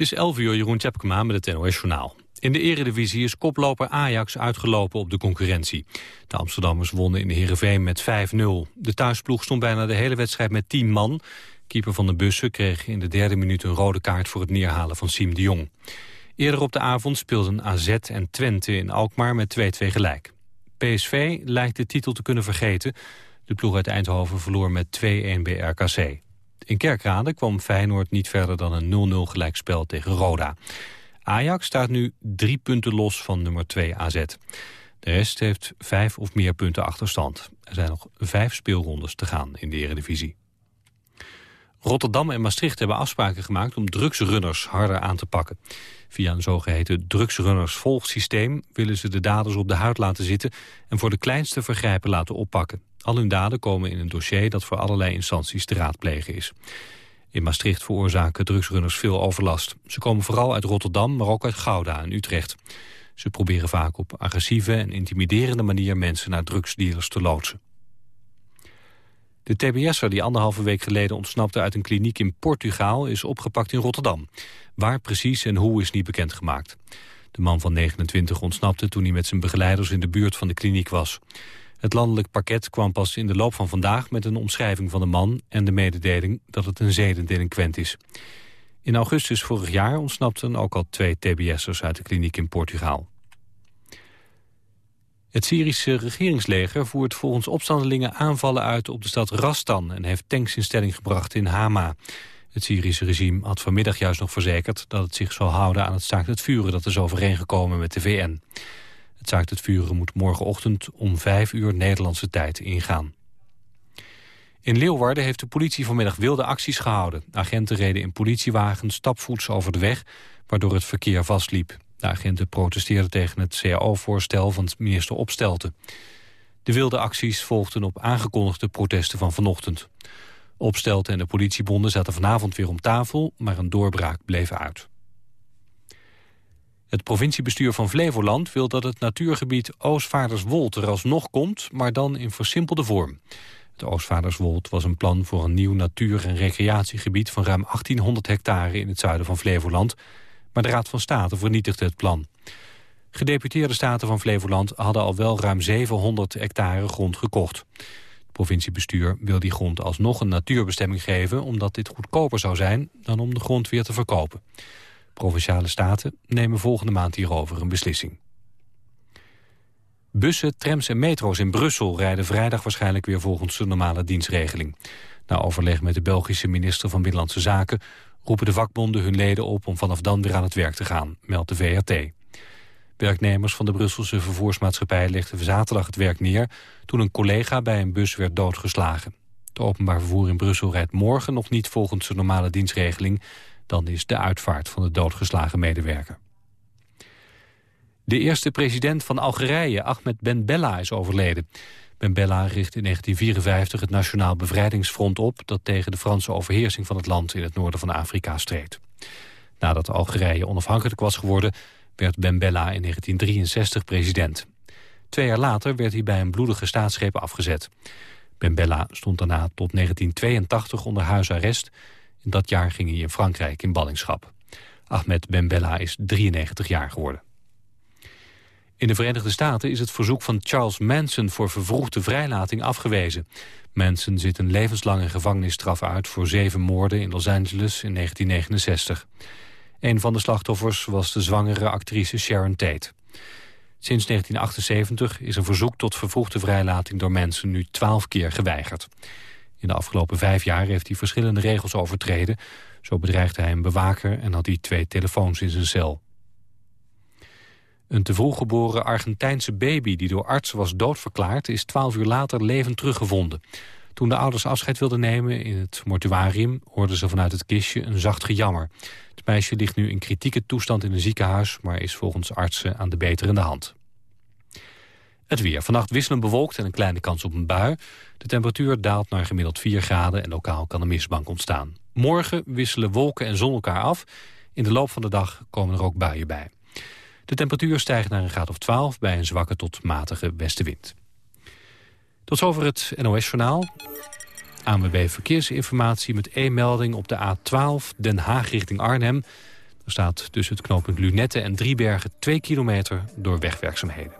Het is 11 uur, Jeroen Tjepkema met het NOS Journaal. In de eredivisie is koploper Ajax uitgelopen op de concurrentie. De Amsterdammers wonnen in de Heerenveen met 5-0. De thuisploeg stond bijna de hele wedstrijd met 10 man. Keeper van de Bussen kreeg in de derde minuut een rode kaart... voor het neerhalen van Siem de Jong. Eerder op de avond speelden AZ en Twente in Alkmaar met 2-2 gelijk. PSV lijkt de titel te kunnen vergeten. De ploeg uit Eindhoven verloor met 2-1 bij RKC. In Kerkrade kwam Feyenoord niet verder dan een 0-0 gelijkspel tegen Roda. Ajax staat nu drie punten los van nummer 2 AZ. De rest heeft vijf of meer punten achterstand. Er zijn nog vijf speelrondes te gaan in de Eredivisie. Rotterdam en Maastricht hebben afspraken gemaakt om drugsrunners harder aan te pakken. Via een zogeheten drugsrunners-volgsysteem willen ze de daders op de huid laten zitten en voor de kleinste vergrijpen laten oppakken. Al hun daden komen in een dossier dat voor allerlei instanties te raadplegen is. In Maastricht veroorzaken drugsrunners veel overlast. Ze komen vooral uit Rotterdam, maar ook uit Gouda en Utrecht. Ze proberen vaak op agressieve en intimiderende manier mensen naar drugsdealers te loodsen. De tbs'er die anderhalve week geleden ontsnapte uit een kliniek in Portugal is opgepakt in Rotterdam. Waar precies en hoe is niet bekendgemaakt. De man van 29 ontsnapte toen hij met zijn begeleiders in de buurt van de kliniek was. Het landelijk pakket kwam pas in de loop van vandaag met een omschrijving van de man en de mededeling dat het een zedendelinquent is. In augustus vorig jaar ontsnapten ook al twee tbs'ers uit de kliniek in Portugal. Het Syrische regeringsleger voert volgens opstandelingen aanvallen uit op de stad Rastan en heeft tanks in stelling gebracht in Hama. Het Syrische regime had vanmiddag juist nog verzekerd dat het zich zal houden aan het staakt het vuren dat is overeengekomen met de VN. Het staakt het vuren moet morgenochtend om vijf uur Nederlandse tijd ingaan. In Leeuwarden heeft de politie vanmiddag wilde acties gehouden. Agenten reden in politiewagens stapvoets over de weg, waardoor het verkeer vastliep. De agenten protesteerden tegen het CAO-voorstel van minister Opstelten. De wilde acties volgden op aangekondigde protesten van vanochtend. Opstelten en de politiebonden zaten vanavond weer om tafel, maar een doorbraak bleef uit. Het provinciebestuur van Flevoland wil dat het natuurgebied Oostvaarderswold er alsnog komt, maar dan in versimpelde vorm. Het Oostvaarderswold was een plan voor een nieuw natuur- en recreatiegebied van ruim 1800 hectare in het zuiden van Flevoland, maar de Raad van State vernietigde het plan. Gedeputeerde staten van Flevoland hadden al wel ruim 700 hectare grond gekocht. Het provinciebestuur wil die grond alsnog een natuurbestemming geven... omdat dit goedkoper zou zijn dan om de grond weer te verkopen. Provinciale staten nemen volgende maand hierover een beslissing. Bussen, trams en metro's in Brussel rijden vrijdag waarschijnlijk weer volgens de normale dienstregeling. Na overleg met de Belgische minister van Binnenlandse Zaken roepen de vakbonden hun leden op om vanaf dan weer aan het werk te gaan, meldt de VRT. Werknemers van de Brusselse vervoersmaatschappij legden zaterdag het werk neer toen een collega bij een bus werd doodgeslagen. Het openbaar vervoer in Brussel rijdt morgen nog niet volgens de normale dienstregeling. Dan is de uitvaart van de doodgeslagen medewerker. De eerste president van Algerije, Ahmed Ben Bella, is overleden. Ben Bella richt in 1954 het Nationaal Bevrijdingsfront op... dat tegen de Franse overheersing van het land in het noorden van Afrika streed. Nadat Algerije onafhankelijk was geworden... werd Ben Bella in 1963 president. Twee jaar later werd hij bij een bloedige staatsgreep afgezet. Ben Bella stond daarna tot 1982 onder huisarrest. In dat jaar ging hij in Frankrijk in ballingschap. Ahmed Ben Bella is 93 jaar geworden. In de Verenigde Staten is het verzoek van Charles Manson voor vervroegde vrijlating afgewezen. Manson zit een levenslange gevangenisstraf uit voor zeven moorden in Los Angeles in 1969. Een van de slachtoffers was de zwangere actrice Sharon Tate. Sinds 1978 is een verzoek tot vervroegde vrijlating door Manson nu twaalf keer geweigerd. In de afgelopen vijf jaar heeft hij verschillende regels overtreden. Zo bedreigde hij een bewaker en had hij twee telefoons in zijn cel. Een te vroeg geboren Argentijnse baby die door artsen was doodverklaard... is twaalf uur later levend teruggevonden. Toen de ouders afscheid wilden nemen in het mortuarium... hoorden ze vanuit het kistje een zacht gejammer. Het meisje ligt nu in kritieke toestand in een ziekenhuis... maar is volgens artsen aan de beterende hand. Het weer. Vannacht wisselend bewolkt en een kleine kans op een bui. De temperatuur daalt naar gemiddeld 4 graden... en lokaal kan een mistbank ontstaan. Morgen wisselen wolken en zon elkaar af. In de loop van de dag komen er ook buien bij. De temperatuur stijgt naar een graad of 12 bij een zwakke tot matige westenwind. Tot zover het NOS-journaal. ANWB Verkeersinformatie met e-melding op de A12 Den Haag richting Arnhem. Er staat tussen het knooppunt Lunette en Driebergen 2 kilometer door wegwerkzaamheden.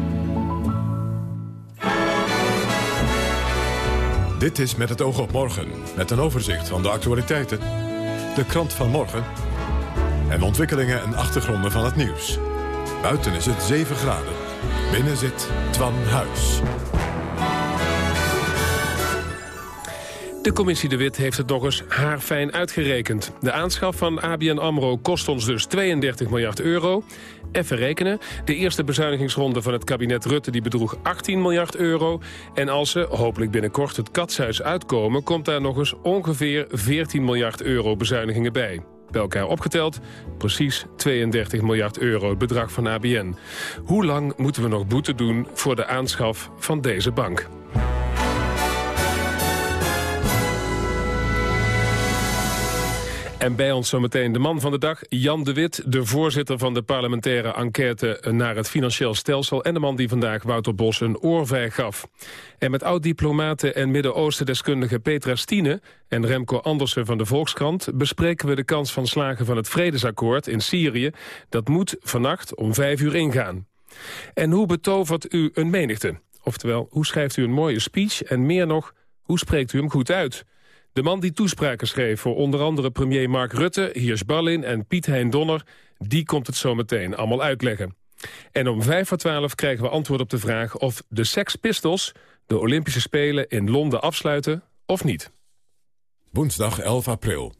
Dit is Met het oog op morgen, met een overzicht van de actualiteiten, de krant van morgen en ontwikkelingen en achtergronden van het nieuws. Buiten is het 7 graden, binnen zit Twan Huis. De commissie De Wit heeft het nog eens haarfijn uitgerekend. De aanschaf van ABN AMRO kost ons dus 32 miljard euro. Even rekenen. De eerste bezuinigingsronde van het kabinet Rutte die bedroeg 18 miljard euro. En als ze hopelijk binnenkort het katshuis uitkomen... komt daar nog eens ongeveer 14 miljard euro bezuinigingen bij. Bij elkaar opgeteld precies 32 miljard euro het bedrag van ABN. Hoe lang moeten we nog boete doen voor de aanschaf van deze bank? En bij ons zometeen de man van de dag, Jan de Wit... de voorzitter van de parlementaire enquête naar het financieel stelsel... en de man die vandaag Wouter Bos een oorvijg gaf. En met oud-diplomaten en Midden-Oosten-deskundige Petra Stine... en Remco Andersen van de Volkskrant... bespreken we de kans van slagen van het vredesakkoord in Syrië. Dat moet vannacht om vijf uur ingaan. En hoe betovert u een menigte? Oftewel, hoe schrijft u een mooie speech en meer nog, hoe spreekt u hem goed uit... De man die toespraken schreef voor onder andere premier Mark Rutte... Hiers Ballin en Piet Hein Donner, die komt het zo meteen allemaal uitleggen. En om vijf voor twaalf krijgen we antwoord op de vraag... of de Sex Pistols de Olympische Spelen in Londen afsluiten of niet. Woensdag 11 april.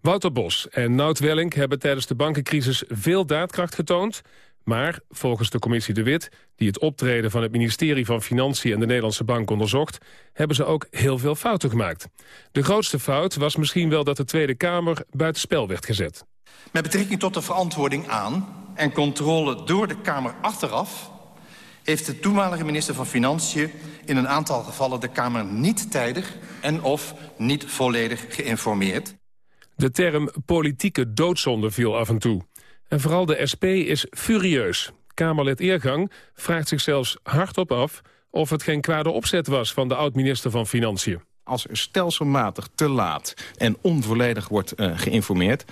Wouter Bos en Nout Welling hebben tijdens de bankencrisis veel daadkracht getoond... Maar volgens de commissie De Wit, die het optreden van het ministerie van Financiën en de Nederlandse Bank onderzocht, hebben ze ook heel veel fouten gemaakt. De grootste fout was misschien wel dat de Tweede Kamer buitenspel werd gezet. Met betrekking tot de verantwoording aan en controle door de Kamer achteraf... heeft de toenmalige minister van Financiën in een aantal gevallen de Kamer niet tijdig en of niet volledig geïnformeerd. De term politieke doodzonde viel af en toe. En vooral de SP is furieus. Kamerlid Eergang vraagt zich zelfs hardop af... of het geen kwade opzet was van de oud-minister van Financiën. Als er stelselmatig te laat en onvolledig wordt uh, geïnformeerd...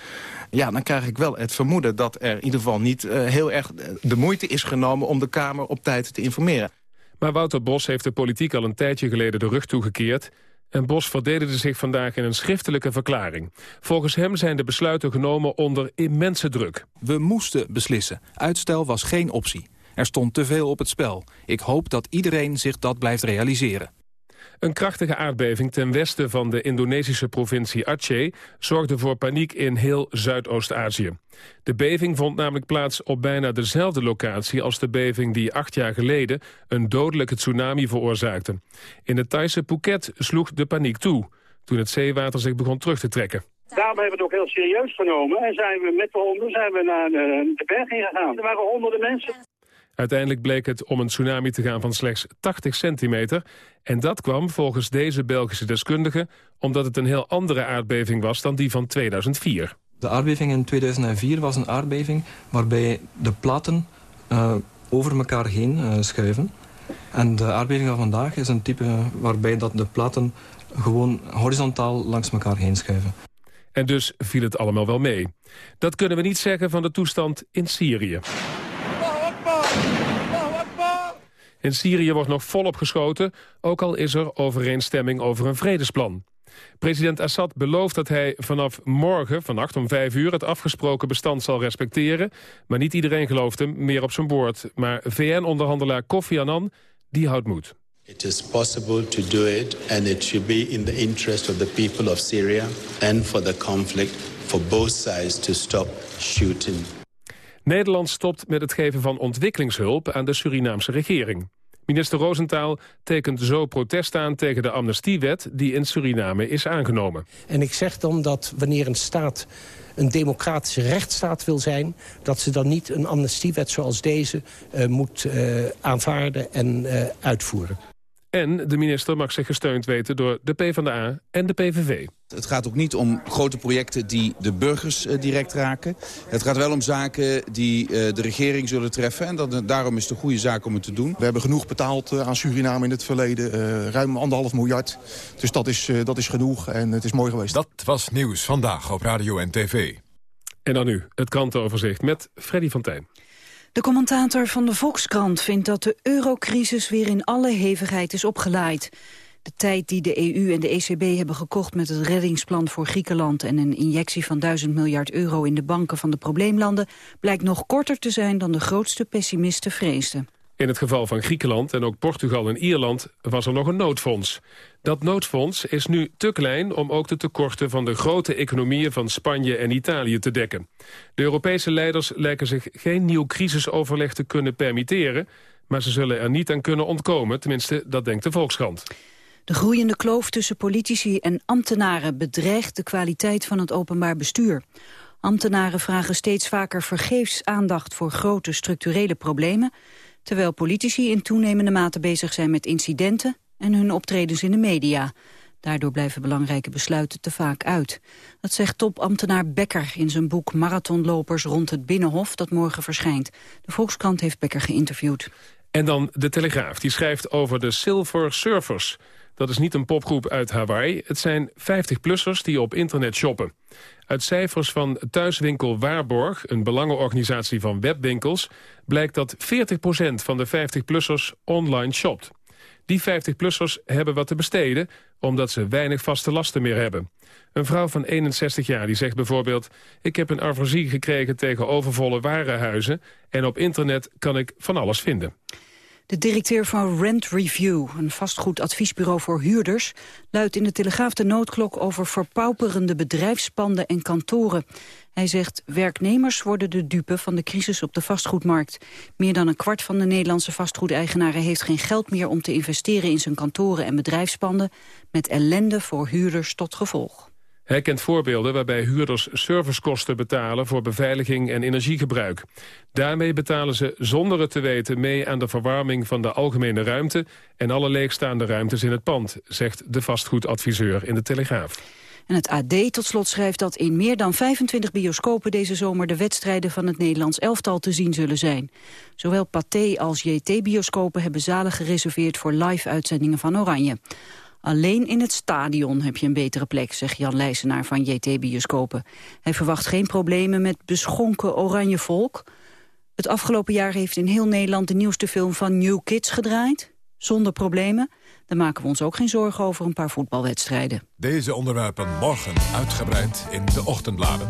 ja, dan krijg ik wel het vermoeden dat er in ieder geval niet uh, heel erg de moeite is genomen... om de Kamer op tijd te informeren. Maar Wouter Bos heeft de politiek al een tijdje geleden de rug toegekeerd... En Bos verdedigde zich vandaag in een schriftelijke verklaring. Volgens hem zijn de besluiten genomen onder immense druk. We moesten beslissen. Uitstel was geen optie. Er stond te veel op het spel. Ik hoop dat iedereen zich dat blijft realiseren. Een krachtige aardbeving ten westen van de Indonesische provincie Aceh... zorgde voor paniek in heel Zuidoost-Azië. De beving vond namelijk plaats op bijna dezelfde locatie... als de beving die acht jaar geleden een dodelijke tsunami veroorzaakte. In het Thaise Phuket sloeg de paniek toe... toen het zeewater zich begon terug te trekken. Daarom hebben we het ook heel serieus genomen en zijn we met de honden zijn we naar de berg gegaan. Er waren honderden mensen. Uiteindelijk bleek het om een tsunami te gaan van slechts 80 centimeter. En dat kwam volgens deze Belgische deskundige... omdat het een heel andere aardbeving was dan die van 2004. De aardbeving in 2004 was een aardbeving waarbij de platen uh, over elkaar heen uh, schuiven. En de aardbeving van vandaag is een type waarbij dat de platen gewoon horizontaal langs elkaar heen schuiven. En dus viel het allemaal wel mee. Dat kunnen we niet zeggen van de toestand in Syrië. In Syrië wordt nog volop geschoten, ook al is er overeenstemming over een vredesplan. President Assad belooft dat hij vanaf morgen, vannacht om vijf uur... het afgesproken bestand zal respecteren. Maar niet iedereen gelooft hem meer op zijn woord. Maar VN-onderhandelaar Kofi Annan, die houdt moed. It is possible to do it and it should be in the interest of the people of Syria... and for the conflict, for both sides to stop shooting. Nederland stopt met het geven van ontwikkelingshulp aan de Surinaamse regering. Minister Roosentaal tekent zo protest aan tegen de amnestiewet die in Suriname is aangenomen. En ik zeg dan dat wanneer een staat een democratische rechtsstaat wil zijn... dat ze dan niet een amnestiewet zoals deze uh, moet uh, aanvaarden en uh, uitvoeren. En de minister mag zich gesteund weten door de PvdA en de PVV. Het gaat ook niet om grote projecten die de burgers uh, direct raken. Het gaat wel om zaken die uh, de regering zullen treffen. En dat, daarom is het een goede zaak om het te doen. We hebben genoeg betaald uh, aan Suriname in het verleden. ruim anderhalf miljard. Dus dat is, dat is genoeg en het is mooi geweest. Dat was Nieuws Vandaag op Radio en TV. En dan nu het krantenoverzicht met Freddy van Tijn. De commentator van de Volkskrant vindt dat de eurocrisis weer in alle hevigheid is opgelaaid. De tijd die de EU en de ECB hebben gekocht met het reddingsplan voor Griekenland en een injectie van 1000 miljard euro in de banken van de probleemlanden blijkt nog korter te zijn dan de grootste pessimisten vreesden. In het geval van Griekenland en ook Portugal en Ierland was er nog een noodfonds. Dat noodfonds is nu te klein om ook de tekorten van de grote economieën van Spanje en Italië te dekken. De Europese leiders lijken zich geen nieuw crisisoverleg te kunnen permitteren, maar ze zullen er niet aan kunnen ontkomen, tenminste dat denkt de Volkskrant. De groeiende kloof tussen politici en ambtenaren bedreigt de kwaliteit van het openbaar bestuur. Ambtenaren vragen steeds vaker vergeefs aandacht voor grote structurele problemen terwijl politici in toenemende mate bezig zijn met incidenten en hun optredens in de media. Daardoor blijven belangrijke besluiten te vaak uit. Dat zegt topambtenaar Becker in zijn boek Marathonlopers rond het Binnenhof dat morgen verschijnt. De Volkskrant heeft Becker geïnterviewd. En dan de Telegraaf, die schrijft over de Silver Surfers. Dat is niet een popgroep uit Hawaii. Het zijn 50-plussers die op internet shoppen. Uit cijfers van thuiswinkel Waarborg, een belangenorganisatie van webwinkels... blijkt dat 40% van de 50-plussers online shopt. Die 50-plussers hebben wat te besteden, omdat ze weinig vaste lasten meer hebben. Een vrouw van 61 jaar die zegt bijvoorbeeld... ik heb een aversie gekregen tegen overvolle warenhuizen... en op internet kan ik van alles vinden. De directeur van Rent Review, een vastgoedadviesbureau voor huurders... luidt in de Telegraaf de noodklok over verpauperende bedrijfspanden en kantoren. Hij zegt, werknemers worden de dupe van de crisis op de vastgoedmarkt. Meer dan een kwart van de Nederlandse vastgoedeigenaren... heeft geen geld meer om te investeren in zijn kantoren en bedrijfspanden... met ellende voor huurders tot gevolg. Hij kent voorbeelden waarbij huurders servicekosten betalen voor beveiliging en energiegebruik. Daarmee betalen ze zonder het te weten mee aan de verwarming van de algemene ruimte en alle leegstaande ruimtes in het pand, zegt de vastgoedadviseur in de Telegraaf. En het AD tot slot schrijft dat in meer dan 25 bioscopen deze zomer de wedstrijden van het Nederlands elftal te zien zullen zijn. Zowel Pathé als JT-bioscopen hebben zalen gereserveerd voor live-uitzendingen van Oranje. Alleen in het stadion heb je een betere plek, zegt Jan Leijsenaar van JT Bioscopen. Hij verwacht geen problemen met beschonken oranje volk. Het afgelopen jaar heeft in heel Nederland de nieuwste film van New Kids gedraaid. Zonder problemen. Dan maken we ons ook geen zorgen over een paar voetbalwedstrijden. Deze onderwerpen morgen uitgebreid in de ochtendbladen.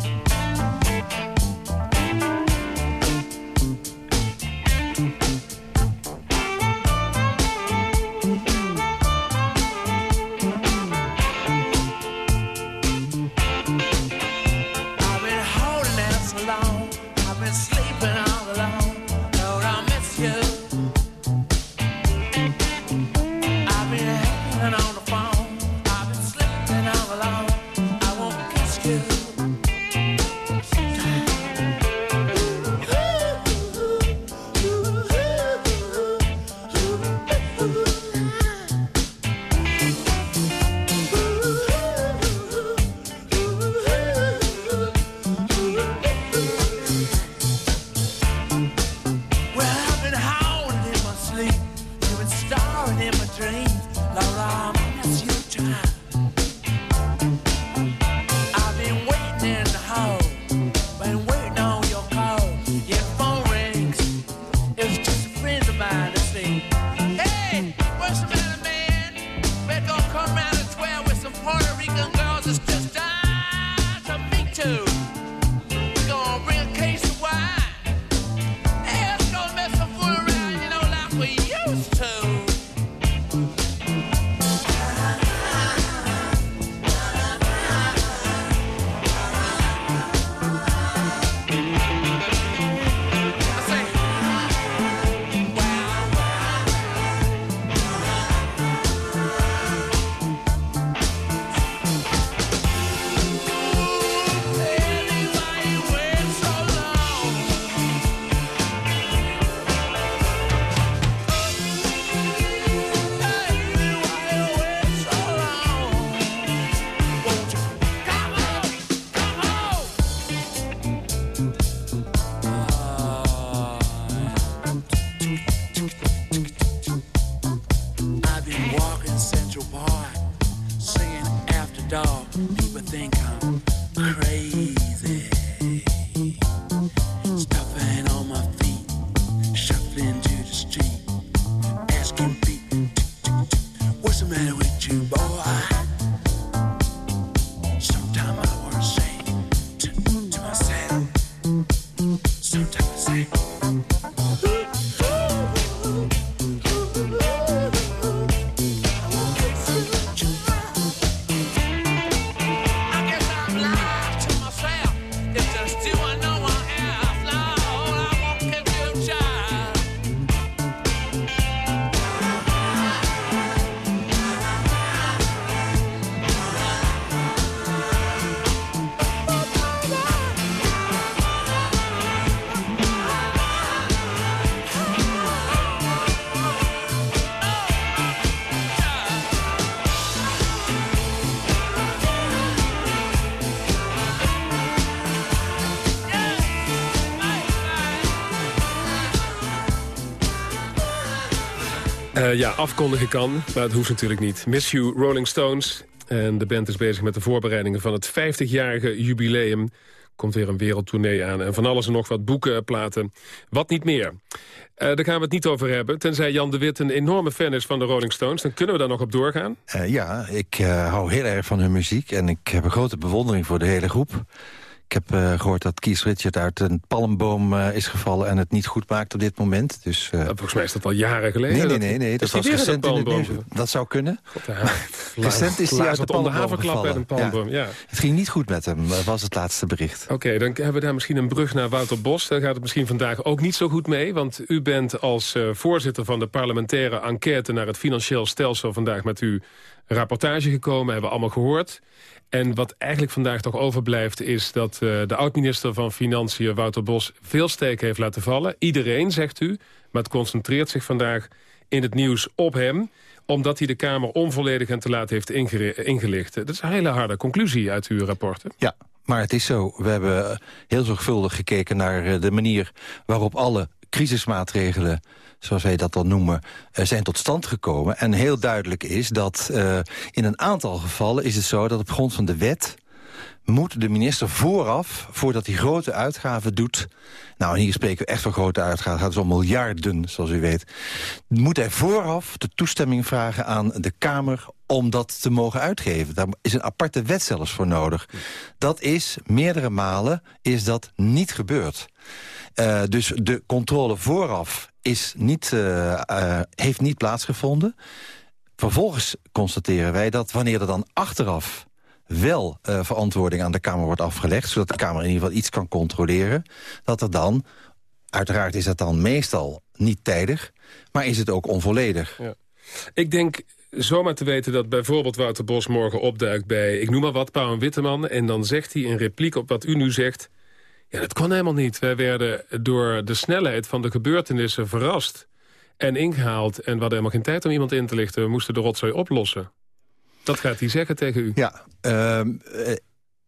Uh, ja, afkondigen kan, maar het hoeft natuurlijk niet. Miss You, Rolling Stones. En de band is bezig met de voorbereidingen van het 50-jarige jubileum. Komt weer een wereldtournee aan. En van alles en nog wat boeken, platen. Wat niet meer. Uh, daar gaan we het niet over hebben. Tenzij Jan de Wit een enorme fan is van de Rolling Stones. Dan kunnen we daar nog op doorgaan. Uh, ja, ik hou heel erg van hun muziek. En ik heb een grote bewondering voor de hele groep. Ik heb uh, gehoord dat Keith Richard uit een palmboom uh, is gevallen... en het niet goed maakt op dit moment. Dus, uh... Volgens mij is dat al jaren geleden. Nee, nee, nee. nee dat was recent in het nieuws. Dat zou kunnen. God, recent is hij uit de palmboom gevallen. Een palmboom, ja. Ja. Het ging niet goed met hem, was het laatste bericht. Oké, okay, dan hebben we daar misschien een brug naar Wouter Bos. Daar gaat het misschien vandaag ook niet zo goed mee. Want u bent als voorzitter van de parlementaire enquête... naar het financieel stelsel vandaag met uw rapportage gekomen. Hebben we allemaal gehoord. En wat eigenlijk vandaag toch overblijft is dat uh, de oud-minister van Financiën, Wouter Bos, veel steken heeft laten vallen. Iedereen, zegt u, maar het concentreert zich vandaag in het nieuws op hem omdat hij de Kamer onvolledig en te laat heeft ingelicht. Dat is een hele harde conclusie uit uw rapporten. Ja, maar het is zo. We hebben heel zorgvuldig gekeken naar eh, de manier waarop alle crisismaatregelen zoals wij dat dan noemen, uh, zijn tot stand gekomen. En heel duidelijk is dat uh, in een aantal gevallen is het zo... dat op grond van de wet moet de minister vooraf, voordat hij grote uitgaven doet... nou, hier spreken we echt van grote uitgaven, het gaat dus om miljarden, zoals u weet... moet hij vooraf de toestemming vragen aan de Kamer om dat te mogen uitgeven. Daar is een aparte wet zelfs voor nodig. Dat is, meerdere malen, is dat niet gebeurd. Uh, dus de controle vooraf is niet, uh, uh, heeft niet plaatsgevonden. Vervolgens constateren wij dat wanneer er dan achteraf wel verantwoording aan de Kamer wordt afgelegd... zodat de Kamer in ieder geval iets kan controleren... dat er dan, uiteraard is dat dan meestal niet tijdig... maar is het ook onvolledig. Ja. Ik denk zomaar te weten dat bijvoorbeeld Wouter Bos morgen opduikt bij... ik noem maar wat, Pauw en Witteman... en dan zegt hij in repliek op wat u nu zegt... Ja, dat kon helemaal niet. Wij werden door de snelheid van de gebeurtenissen verrast en ingehaald. En we hadden helemaal geen tijd om iemand in te lichten. We moesten de rotzooi oplossen. Dat gaat hij zeggen tegen u. Ja, uh,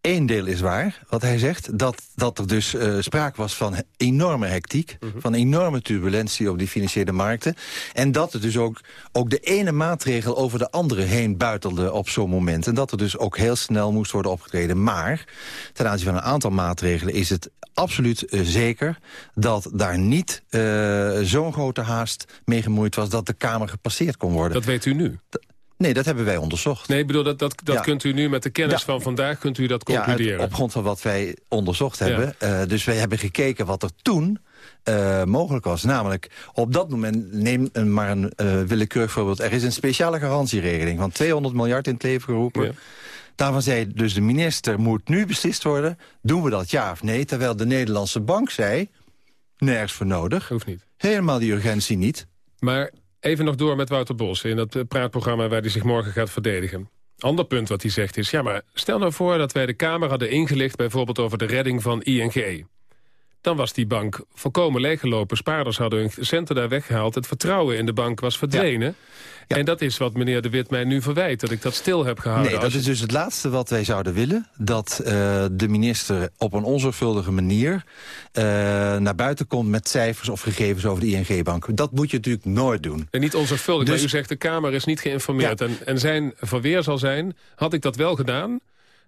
Eén deel is waar, wat hij zegt. Dat, dat er dus uh, sprake was van enorme hectiek. Mm -hmm. Van enorme turbulentie op die financiële markten. En dat er dus ook, ook de ene maatregel over de andere heen buitelde op zo'n moment. En dat er dus ook heel snel moest worden opgetreden. Maar ten aanzien van een aantal maatregelen is het absoluut uh, zeker... dat daar niet uh, zo'n grote haast mee gemoeid was... dat de Kamer gepasseerd kon worden. Dat weet u nu? D Nee, dat hebben wij onderzocht. Nee, ik bedoel, dat, dat, dat ja. kunt u nu met de kennis ja. van vandaag kunt u dat concluderen. Ja, op grond van wat wij onderzocht hebben. Uh, dus wij hebben gekeken wat er toen uh, mogelijk was. Namelijk, op dat moment, neem een, maar een uh, willekeurig voorbeeld... er is een speciale garantieregeling van 200 miljard in het leven geroepen... Daarvan zei dus de minister, moet nu beslist worden... doen we dat ja of nee? Terwijl de Nederlandse bank zei, nergens voor nodig. Hoeft niet. Helemaal die urgentie niet. Maar Even nog door met Wouter Bos in dat praatprogramma waar hij zich morgen gaat verdedigen. Ander punt wat hij zegt is, ja maar stel nou voor dat wij de Kamer hadden ingelicht... bijvoorbeeld over de redding van ING. Dan was die bank volkomen leeggelopen. Spaarders hadden hun centen daar weggehaald. Het vertrouwen in de bank was verdwenen. Ja. Ja. En dat is wat meneer De Wit mij nu verwijt, dat ik dat stil heb gehouden. Nee, dat is dus het laatste wat wij zouden willen. Dat uh, de minister op een onzorgvuldige manier uh, naar buiten komt met cijfers of gegevens over de ING-bank. Dat moet je natuurlijk nooit doen. En niet onzorgvuldig, dus, maar u zegt de Kamer is niet geïnformeerd. Ja. En, en zijn verweer zal zijn, had ik dat wel gedaan...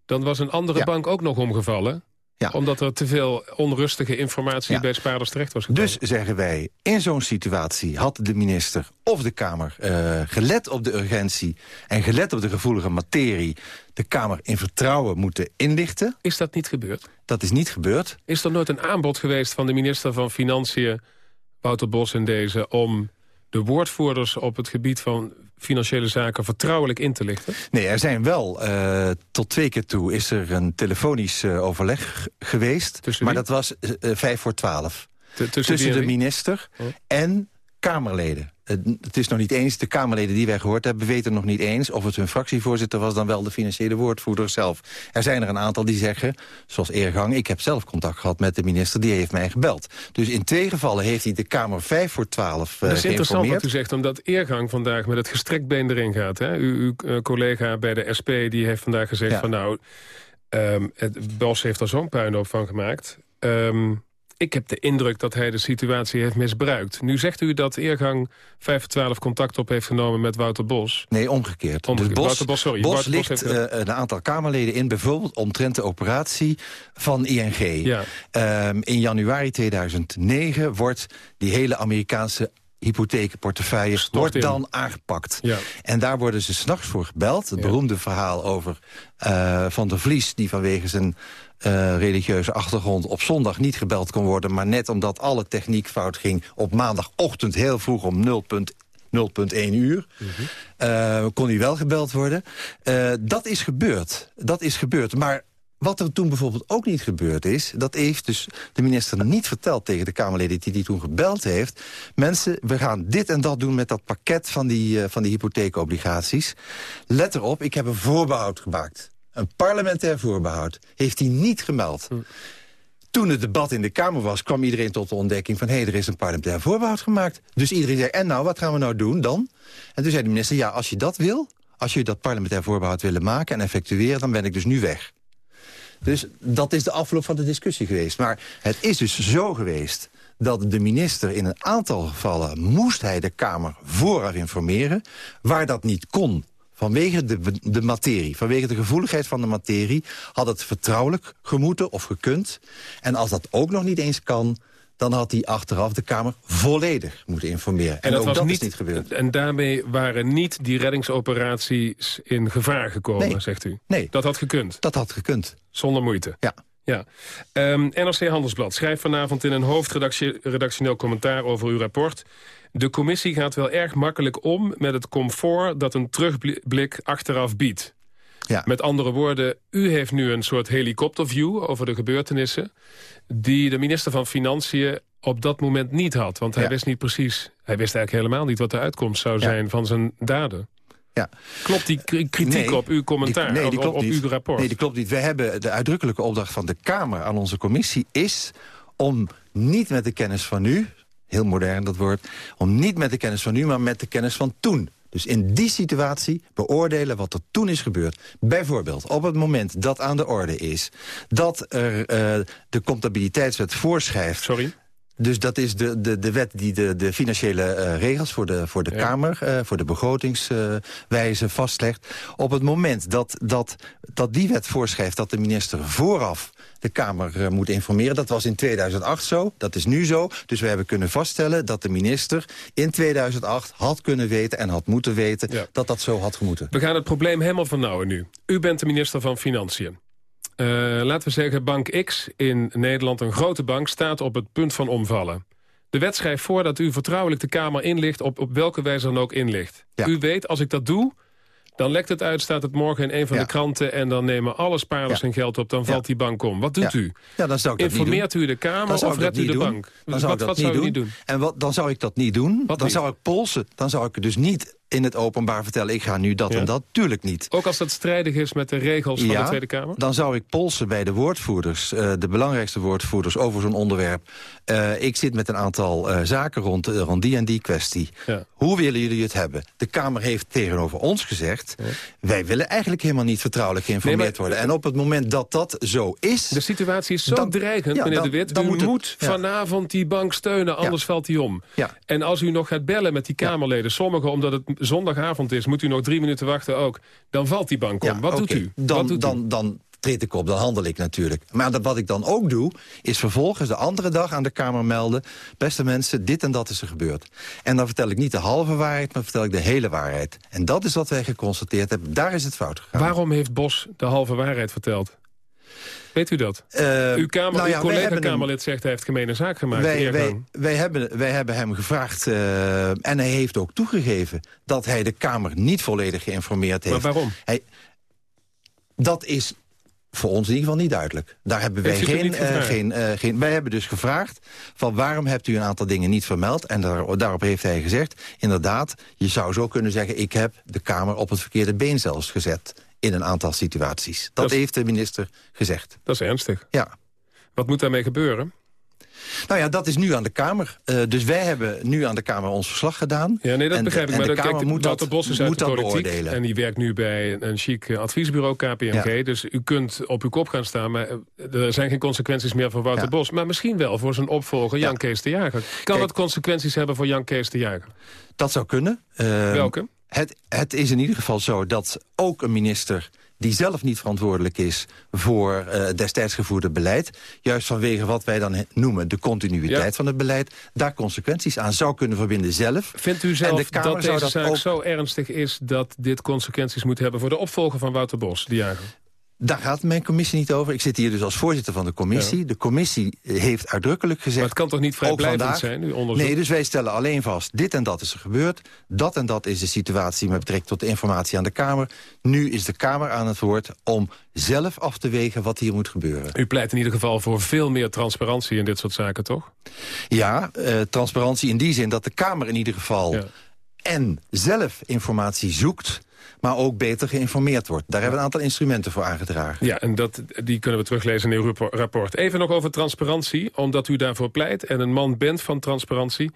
dan was een andere bank ook nog omgevallen. Ja. Omdat er te veel onrustige informatie ja. bij spaarders terecht was gekomen. Dus zeggen wij, in zo'n situatie had de minister of de Kamer uh, gelet op de urgentie... en gelet op de gevoelige materie de Kamer in vertrouwen moeten inlichten. Is dat niet gebeurd? Dat is niet gebeurd. Is er nooit een aanbod geweest van de minister van Financiën... Wouter Bos in deze, om de woordvoerders op het gebied van financiële zaken vertrouwelijk in te lichten? Nee, er zijn wel, uh, tot twee keer toe is er een telefonisch uh, overleg geweest. Maar dat was uh, vijf voor twaalf. Tussen, Tussen de minister oh. en Kamerleden. Het is nog niet eens, de Kamerleden die wij gehoord hebben... weten nog niet eens of het hun fractievoorzitter was... dan wel de financiële woordvoerder zelf. Er zijn er een aantal die zeggen, zoals Eergang... ik heb zelf contact gehad met de minister, die heeft mij gebeld. Dus in twee gevallen heeft hij de Kamer vijf voor twaalf uh, Dat is interessant wat u zegt, omdat Eergang vandaag... met het gestrekt been erin gaat. Hè? U, uw uh, collega bij de SP die heeft vandaag gezegd ja. van... nou, um, het Bos heeft er zo'n puinhoop van gemaakt... Um, Ik heb de indruk dat hij de situatie heeft misbruikt. Nu zegt u dat Eergang 5 voor 12 contact op heeft genomen met Wouter Bos. Nee, omgekeerd. Omgekeerd. Dus Bos, Wouter Bos, sorry. Bos Wouter Bos ligt heeft- eh, een aantal Kamerleden in... bijvoorbeeld omtrent de operatie van ING. Ja. Ehm, in januari 2009 wordt die hele Amerikaanse hypotheekportefeuille wordt in. dan aangepakt. Ja. En daar worden ze s'nachts voor gebeld. Het beroemde verhaal over eh, Van der Vlies... die vanwege zijn eh, religieuze achtergrond op zondag niet gebeld kon worden... maar net omdat alle techniek fout ging... op maandagochtend heel vroeg om 0.0.1 uur... eh, kon hij wel gebeld worden. Eh, dat is gebeurd. Dat is gebeurd. Maar wat er toen bijvoorbeeld ook niet gebeurd is... dat heeft dus de minister niet verteld tegen de Kamerleden... die die toen gebeld heeft. Mensen, we gaan dit en dat doen met dat pakket van die, van die hypotheekobligaties. Let erop, ik heb een voorbehoud gemaakt. Een parlementair voorbehoud. Heeft hij niet gemeld. Toen het debat in de Kamer was, kwam iedereen tot de ontdekking van... hé, er is een parlementair voorbehoud gemaakt. Dus iedereen zei, en nou, wat gaan we nou doen dan? En toen zei de minister, ja, als je dat wil... als je dat parlementair voorbehoud willen maken en effectueren... dan ben ik dus nu weg. Dus dat is de afloop van de discussie geweest. Maar het is dus zo geweest dat de minister in een aantal gevallen... moest hij de Kamer vooraf informeren. Waar dat niet kon, vanwege de, de materie, vanwege de gevoeligheid van de materie... had het vertrouwelijk gemoeten of gekund. En als dat ook nog niet eens kan dan had hij achteraf de Kamer volledig moeten informeren. En, ook was dat is niet gebeurd. En daarmee waren niet die reddingsoperaties in gevaar gekomen, Nee. zegt u? Nee. Dat had gekund? Dat had gekund. Zonder moeite? Ja. Ja. Ehm, NRC Handelsblad schrijft vanavond in een hoofdredactioneel commentaar over uw rapport... De commissie gaat wel erg makkelijk om met het comfort dat een terugblik achteraf biedt. Ja. Met andere woorden, u heeft nu een soort helikopterview over de gebeurtenissen... die de minister van Financiën op dat moment niet had. Want hij Ja. wist niet precies, hij wist eigenlijk helemaal niet... wat de uitkomst zou zijn van zijn daden. Ja. Klopt die kri- kritiek Nee, op uw commentaar, die- nee, die op, klopt op niet. uw rapport? Nee, die klopt niet. We hebben de uitdrukkelijke opdracht van de Kamer aan onze commissie... is om niet met de kennis van nu, heel modern dat woord... om niet met de kennis van nu, maar met de kennis van toen... Dus in die situatie beoordelen wat er toen is gebeurd. Bijvoorbeeld op het moment dat aan de orde is... dat er eh, de comptabiliteitswet voorschrijft... Sorry? Dus dat is de, de, de wet die de, de financiële eh, regels voor de, voor de Ja. Kamer... eh, voor de begrotingswijze vastlegt. Op het moment dat, dat, dat die wet voorschrijft dat de minister vooraf de Kamer eh, moet informeren. Dat was in 2008 zo, dat is nu zo. Dus we hebben kunnen vaststellen dat de minister in 2008 had kunnen weten... en had moeten weten Ja. dat dat zo had gemoeten. We gaan het probleem helemaal vernauwen nu. U bent de minister van Financiën. Eh, laten we zeggen, Bank X in Nederland, een grote bank... staat op het punt van omvallen. De wet schrijft voor dat u vertrouwelijk de Kamer inlicht... op, op welke wijze dan ook inlicht. Ja. U weet, als ik dat doe, dan lekt het uit... staat het morgen in een van Ja. de kranten... en dan nemen alle spaarders hun geld op... dan valt die bank om. Wat doet u? Ja, dan zou ik dat niet doen. Informeert u de Kamer of redt u de bank? Dan zou wat ik dat wat zou u niet doen. En wat, dan zou ik dat niet doen. Dan zou ik polsen. Dan zou ik dus niet in het openbaar vertellen... ik ga nu dat Ja. en dat. Tuurlijk niet. Ook als dat strijdig is met de regels van de Tweede Kamer? dan zou ik polsen bij de woordvoerders, eh, de belangrijkste woordvoerders over zo'n onderwerp. Eh, ik zit met een aantal eh, zaken rond, rond die en die kwestie. Ja. Hoe willen jullie het hebben? De Kamer heeft tegenover ons gezegd... wij willen eigenlijk helemaal niet vertrouwelijk geïnformeerd Nee, maar- worden. En op het moment dat dat zo is... De situatie is zo Dan- dreigend, meneer dan- De Wit. dan u moet het- vanavond die bank steunen, anders valt die om. Ja. En als u nog gaat bellen met die Kamerleden... sommigen omdat het zondagavond is, moet u nog drie minuten wachten ook... dan valt die bank om. Ja, Wat doet u? Dan, Wat doet u? dan, dan treed ik op, dan handel ik natuurlijk. Maar dat, wat ik dan ook doe, is vervolgens de andere dag aan de Kamer melden... beste mensen, dit en dat is er gebeurd. En dan vertel ik niet de halve waarheid, maar vertel ik de hele waarheid. En dat is wat wij geconstateerd hebben. Daar is het fout gegaan. Waarom heeft Bos de halve waarheid verteld? Weet u dat? Eh, uw kamer, nou ja, uw hebben collega-Kamerlid zegt hij heeft gemene zaak gemaakt. Wij, wij, hebben, wij hebben hem gevraagd, eh, en hij heeft ook toegegeven... dat hij de Kamer niet volledig geïnformeerd heeft. Maar waarom? Hij, dat is voor ons in ieder geval niet duidelijk. Daar hebben wij geen, eh, geen, eh, geen... Wij hebben dus gevraagd van waarom hebt u een aantal dingen niet vermeld? En daar, daarop heeft hij gezegd, inderdaad, je zou zo kunnen zeggen... ik heb de Kamer op het verkeerde been zelfs gezet in een aantal situaties. Dat, Dat is- heeft de minister gezegd. Dat is ernstig. Ja. Wat moet daarmee gebeuren? Nou ja, dat is nu aan de Kamer. Uh, dus wij hebben nu aan de Kamer ons verslag gedaan. Ja, nee, dat en, begrijp ik. En maar de Kamer kijk, moet Wouter dat, Bos is uit moet de politiek. beoordelen. En die werkt nu bij een chic adviesbureau, KPMG. Ja. Dus u kunt op uw kop gaan staan. Maar er zijn geen consequenties meer voor Wouter Ja. Bos. Maar misschien wel voor zijn opvolger Jan Kees de Jager. Kan Kijk- dat consequenties hebben voor Jan Kees de Jager? Dat zou kunnen. Uh, Welke? Het, het is in ieder geval zo dat ook een minister die zelf niet verantwoordelijk is voor uh, destijds gevoerde beleid... juist vanwege wat wij dan noemen de continuïteit Ja. van het beleid... daar consequenties aan zou kunnen verbinden zelf. Vindt u En zelf de Kamer dat zou deze dat zaak ook- zo ernstig is... dat dit consequenties moet hebben voor de opvolger van Wouter Bos, de Jager? Daar gaat mijn commissie niet over. Ik zit hier dus als voorzitter van de commissie. De commissie heeft uitdrukkelijk gezegd... Maar het kan toch niet vrijblijvend zijn, onderzoek? Nee, dus wij stellen alleen vast, dit en dat is er gebeurd. Dat en dat is de situatie met betrekking tot de informatie aan de Kamer. Nu is de Kamer aan het woord om zelf af te wegen wat hier moet gebeuren. U pleit in ieder geval voor veel meer transparantie in dit soort zaken, toch? Ja, eh, transparantie in die zin dat de Kamer in ieder geval... en zelf informatie zoekt, maar ook beter geïnformeerd wordt. Daar hebben we een aantal instrumenten voor aangedragen. Ja, en dat, die kunnen we teruglezen in uw rappo- rapport. Even nog over transparantie, omdat u daarvoor pleit... en een man bent van transparantie.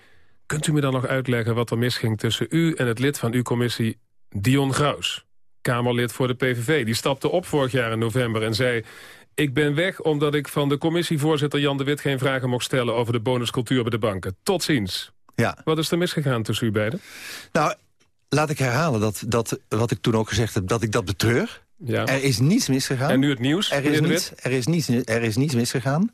Kunt u me dan nog uitleggen wat er misging tussen u... en het lid van uw commissie, Dion Graus? Kamerlid voor de PVV. Die stapte op vorig jaar in november en zei... Ik ben weg omdat ik van de commissievoorzitter Jan de Wit... geen vragen mocht stellen over de bonuscultuur bij de banken. Tot ziens. Ja. Wat is er misgegaan tussen u beiden? Nou, laat ik herhalen dat, dat wat ik toen ook gezegd heb, dat ik dat betreur. Ja. Er is niets misgegaan. En nu het nieuws, Er is, niets, er is, niets, er is niets misgegaan.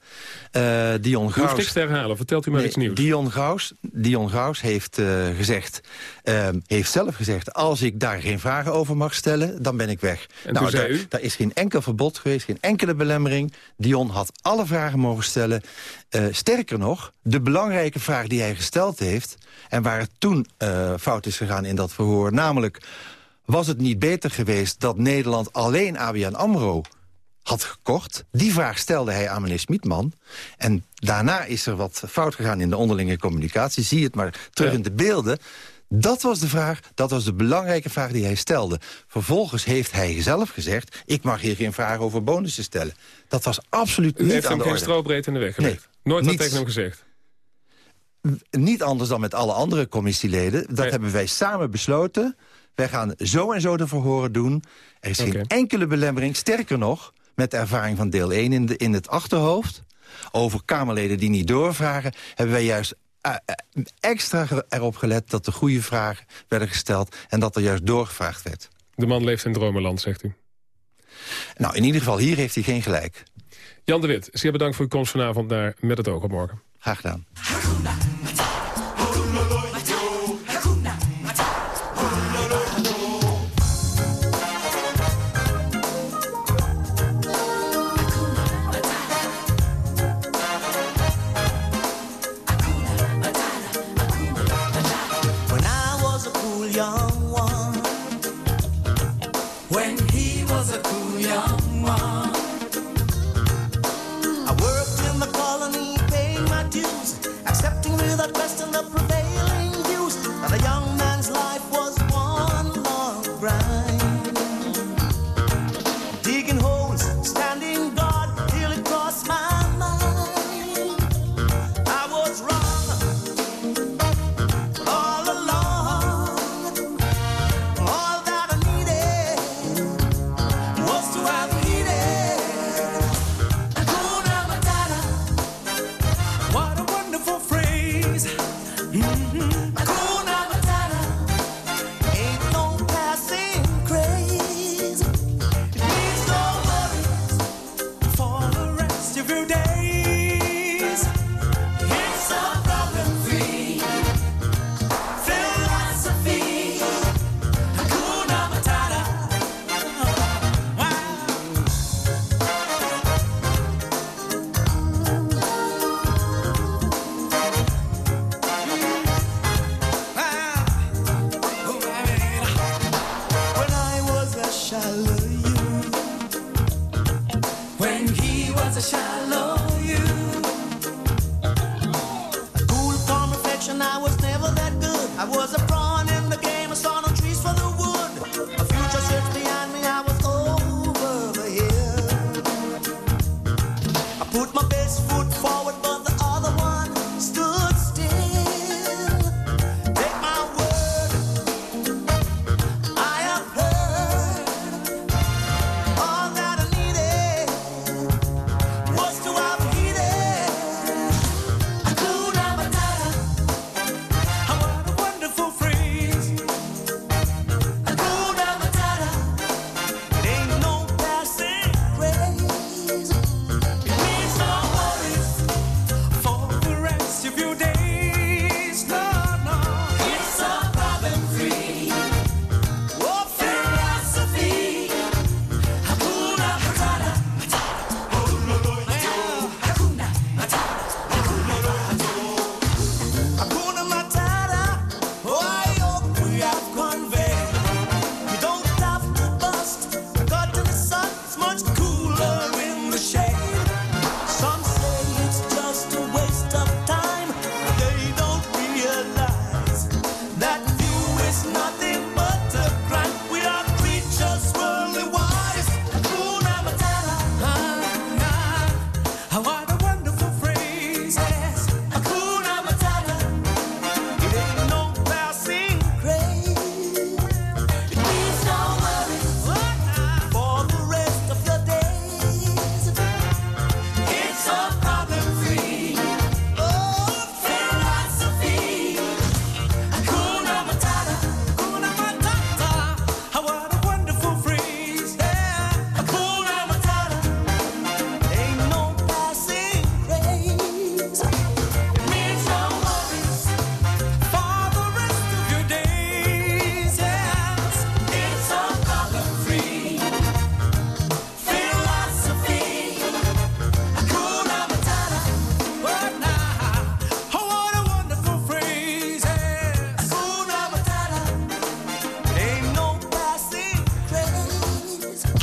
Eh Dion U hoeft niks te herhalen, vertelt u maar Nee, iets nieuws. Dion Graus, Dion Graus heeft, eh, gezegd, eh, heeft zelf gezegd... als ik daar geen vragen over mag stellen, dan ben ik weg. En nou, daar, u? daar is geen enkel verbod geweest, geen enkele belemmering. Dion had alle vragen mogen stellen. Sterker nog, de belangrijke vraag die hij gesteld heeft... en waar het toen fout is gegaan in dat verhoor... namelijk, was het niet beter geweest dat Nederland alleen ABN AMRO had gekocht. Die vraag stelde hij aan meneer Smietman. En daarna is er wat fout gegaan in de onderlinge communicatie. Zie het maar terug Ja. in de beelden. Dat was de vraag, dat was de belangrijke vraag die hij stelde. Vervolgens heeft hij zelf gezegd... ik mag hier geen vragen over bonussen stellen. Dat was absoluut U niet heeft aan hem de geen orde. strobreed in de weg gelegd. Nee, Nooit wat niets. tegen hem gezegd. Niet anders dan met alle andere commissieleden. Dat Nee. hebben wij samen besloten. Wij gaan zo en zo de verhoren doen. Er is geen enkele belemmering. Sterker nog, met de ervaring van deel 1 in, de, in het achterhoofd... over Kamerleden die niet doorvragen... hebben wij juist eh, eh, extra erop gelet dat de goede vragen werden gesteld... en dat er juist doorgevraagd werd. De man leeft in dromenland, zegt u. Nou, in ieder geval, hier heeft hij geen gelijk. Jan de Wit, zeer bedankt voor uw komst vanavond naar Met het oog op morgen. Graag gedaan.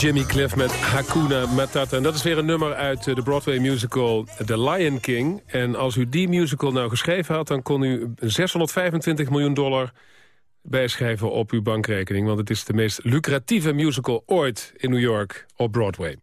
Jimmy Cliff met Hakuna Matata. En dat is weer een nummer uit de Broadway musical The Lion King. En als u die musical nou geschreven had... dan kon u 625 miljoen dollar bijschrijven op uw bankrekening. Want het is de meest lucratieve musical ooit in New York op Broadway.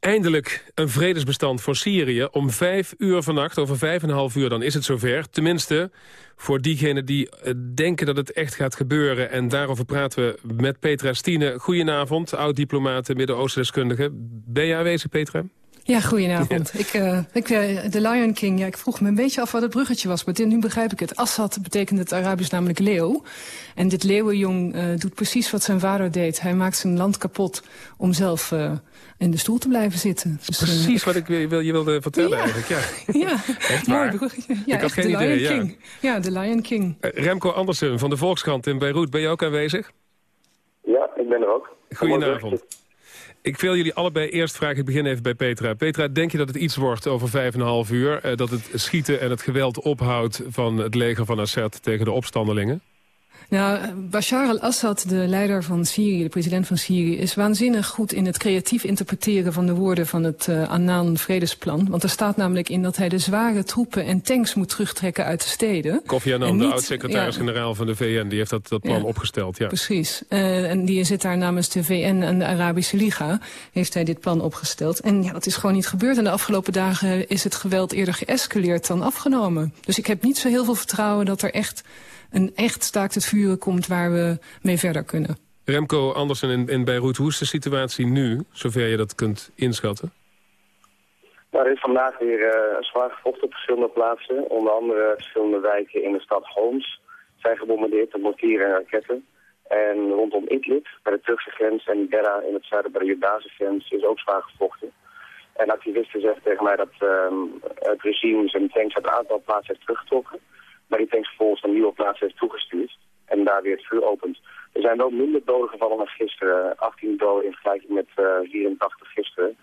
Eindelijk een vredesbestand voor Syrië. Om vijf uur vannacht, over vijf en een half uur, dan is het zover. Tenminste, voor diegenen die eh, denken dat het echt gaat gebeuren. En daarover praten we met Petra Stine. Goedenavond, oud-diplomaat, Midden-Oosten-deskundige. Ben je aanwezig, Petra? Ja, goedenavond. Ik, uh, ik, uh, de Lion King, ja, ik vroeg me een beetje af wat het bruggetje was. Maar nu begrijp ik het. Assad betekent het Arabisch namelijk leeuw. En dit leeuwenjong uh, doet precies wat zijn vader deed. Hij maakt zijn land kapot om zelf in de stoel te blijven zitten. Dus, precies wat ik wil, je wilde vertellen ja. eigenlijk. Ja, ja. echt waar? Mooi bruggetje. Ja, ik had geen de idee. Lion King. Ja. de Lion King. Remco Andersen van de Volkskrant in Beirut. Ben je ook aanwezig? Ja, ik ben er ook. Goedenavond. Ik wil jullie allebei eerst vragen, ik begin even bij Petra. Petra, denk je dat het iets wordt over vijf en een half uur? Eh, dat het schieten en het geweld ophoudt van het leger van Assad tegen de opstandelingen? Nou, Bashar al-Assad, de leider van Syrië, de president van Syrië... is waanzinnig goed in het creatief interpreteren van de woorden van het uh, Annan-vredesplan. Want er staat namelijk in dat hij de zware troepen en tanks moet terugtrekken uit de steden. Kofi Annan, de oud-secretaris-generaal ja, van de VN, die heeft dat, dat plan ja, opgesteld. Ja. Precies. Uh, en die zit daar namens de VN en de Arabische Liga, heeft hij dit plan opgesteld. En ja, dat is gewoon niet gebeurd. En de afgelopen dagen is het geweld eerder geëscaleerd dan afgenomen. Dus ik heb niet zo heel veel vertrouwen dat er echt een echt staakt het vuren komt waar we mee verder kunnen. Remco Andersen in, in Beirut, hoe is de situatie nu, zover je dat kunt inschatten? Nou, er is vandaag weer uh, zwaar gevochten op verschillende plaatsen. Onder andere verschillende wijken in de stad Homs zijn gebombardeerd met mortieren en raketten. En rondom Idlib, bij de Turkse grens, en Dera in het zuiden bij de Jordaanse grens, is ook zwaar gevochten. En activisten zeggen tegen mij dat uh, het regime zijn tanks uit een aantal plaatsen heeft teruggetrokken maar die tanks vervolgens een nieuwe plaats heeft toegestuurd. En daar weer het vuur opent. Er zijn wel minder doden gevallen dan gisteren. 18 doden in vergelijking met uh, 84 gisteren.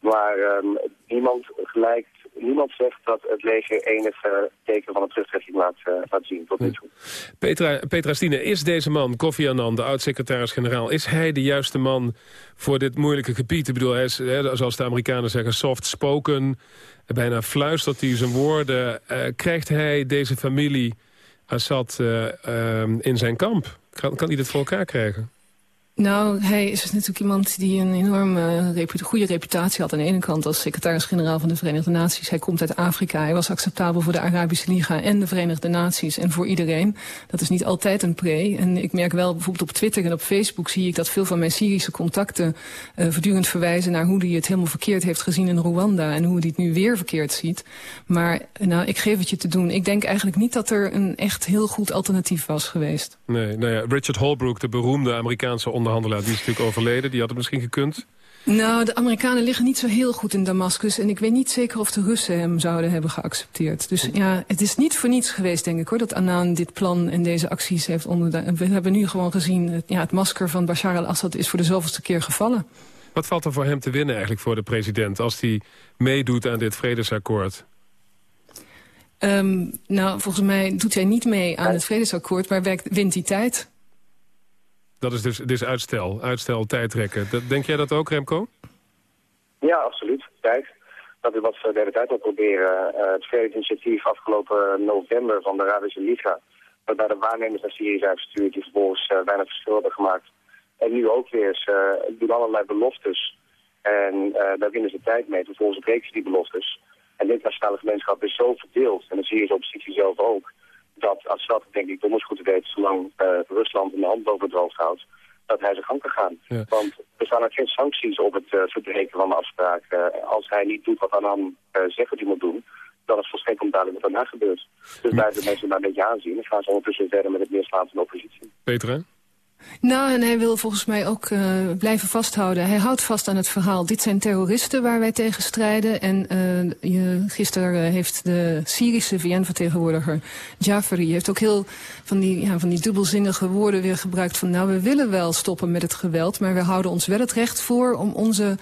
Maar um, niemand, gelijk, niemand zegt dat het leger enige teken van een terugtrekking laat, uh, laat zien tot nu toe. Petra, Petra Stine, is deze man, Kofi Annan, de oud-secretaris-generaal... is hij de juiste man voor dit moeilijke gebied? Ik bedoel, hij is, hè, zoals de Amerikanen zeggen, soft-spoken... bijna fluistert hij zijn woorden. Uh, krijgt hij deze familie Assad uh, uh, in zijn kamp? Kan, kan hij dit voor elkaar krijgen? Nou, hij is natuurlijk iemand die een enorme goede reputatie had. Aan de ene kant als secretaris-generaal van de Verenigde Naties. Hij komt uit Afrika. Hij was acceptabel voor de Arabische Liga en de Verenigde Naties. En voor iedereen. Dat is niet altijd een pre. En ik merk wel, bijvoorbeeld op Twitter en op Facebook... zie ik dat veel van mijn Syrische contacten uh, voortdurend verwijzen... naar hoe hij het helemaal verkeerd heeft gezien in Rwanda. En hoe hij het nu weer verkeerd ziet. Maar nou, ik geef het je te doen. Ik denk eigenlijk niet dat er een echt heel goed alternatief was geweest. Nee, nou ja, Richard Holbrooke, de beroemde Amerikaanse onderhandelaar... die is natuurlijk overleden, die had het misschien gekund. Nou, de Amerikanen liggen niet zo heel goed in Damascus. En ik weet niet zeker of de Russen hem zouden hebben geaccepteerd. Dus ja, het is niet voor niets geweest, denk ik, hoor... dat Annan dit plan en deze acties heeft onderdaan. We hebben nu gewoon gezien... Het, ja, het masker van Bashar al-Assad is voor de zoveelste keer gevallen. Wat valt er voor hem te winnen eigenlijk voor de president... als hij meedoet aan dit vredesakkoord? Um, nou, volgens mij doet hij niet mee aan het vredesakkoord... maar werkt, wint hij tijd... Dat is dus, dus uitstel, uitstel, tijdrekken. Denk jij dat ook, Remco? Ja, absoluut. Tijd. Dat is wat we de hele tijd al proberen. Uh, het vredesinitiatief afgelopen november van de Arabische Liga... waarbij de waarnemers naar Syrië zijn gestuurd... die vervolgens uh, bijna verschil hebben gemaakt. En nu ook weer eens uh, doen allerlei beloftes. En daar winnen ze tijd mee. Vervolgens breken ze die beloftes. En de internationale gemeenschap is zo verdeeld. En de Syrische oppositie zelf ook dat Assad, denk ik, donders goed weet, zolang uh, Rusland een hand boven het hoofd houdt, dat hij zijn gang kan gaan. Ja. Want er staan ook geen sancties op het uh, verbreken van de afspraak. Uh, als hij niet doet wat uh, zegt dat hij moet doen, dan is volstrekt onduidelijk wat daarna gebeurt. Dus blijven de mensen maar een beetje aanzien. Dan gaan ze ondertussen verder met het neerslaan van de oppositie. Peter, nou, en hij wil volgens mij ook uh, blijven vasthouden. Hij houdt vast aan het verhaal. Dit zijn terroristen waar wij tegen strijden. En uh, je, gisteren uh, heeft de Syrische VN-vertegenwoordiger Jafari... heeft ook heel van die, ja, van die dubbelzinnige woorden weer gebruikt van... nou, we willen wel stoppen met het geweld... maar we houden ons wel het recht voor om onze,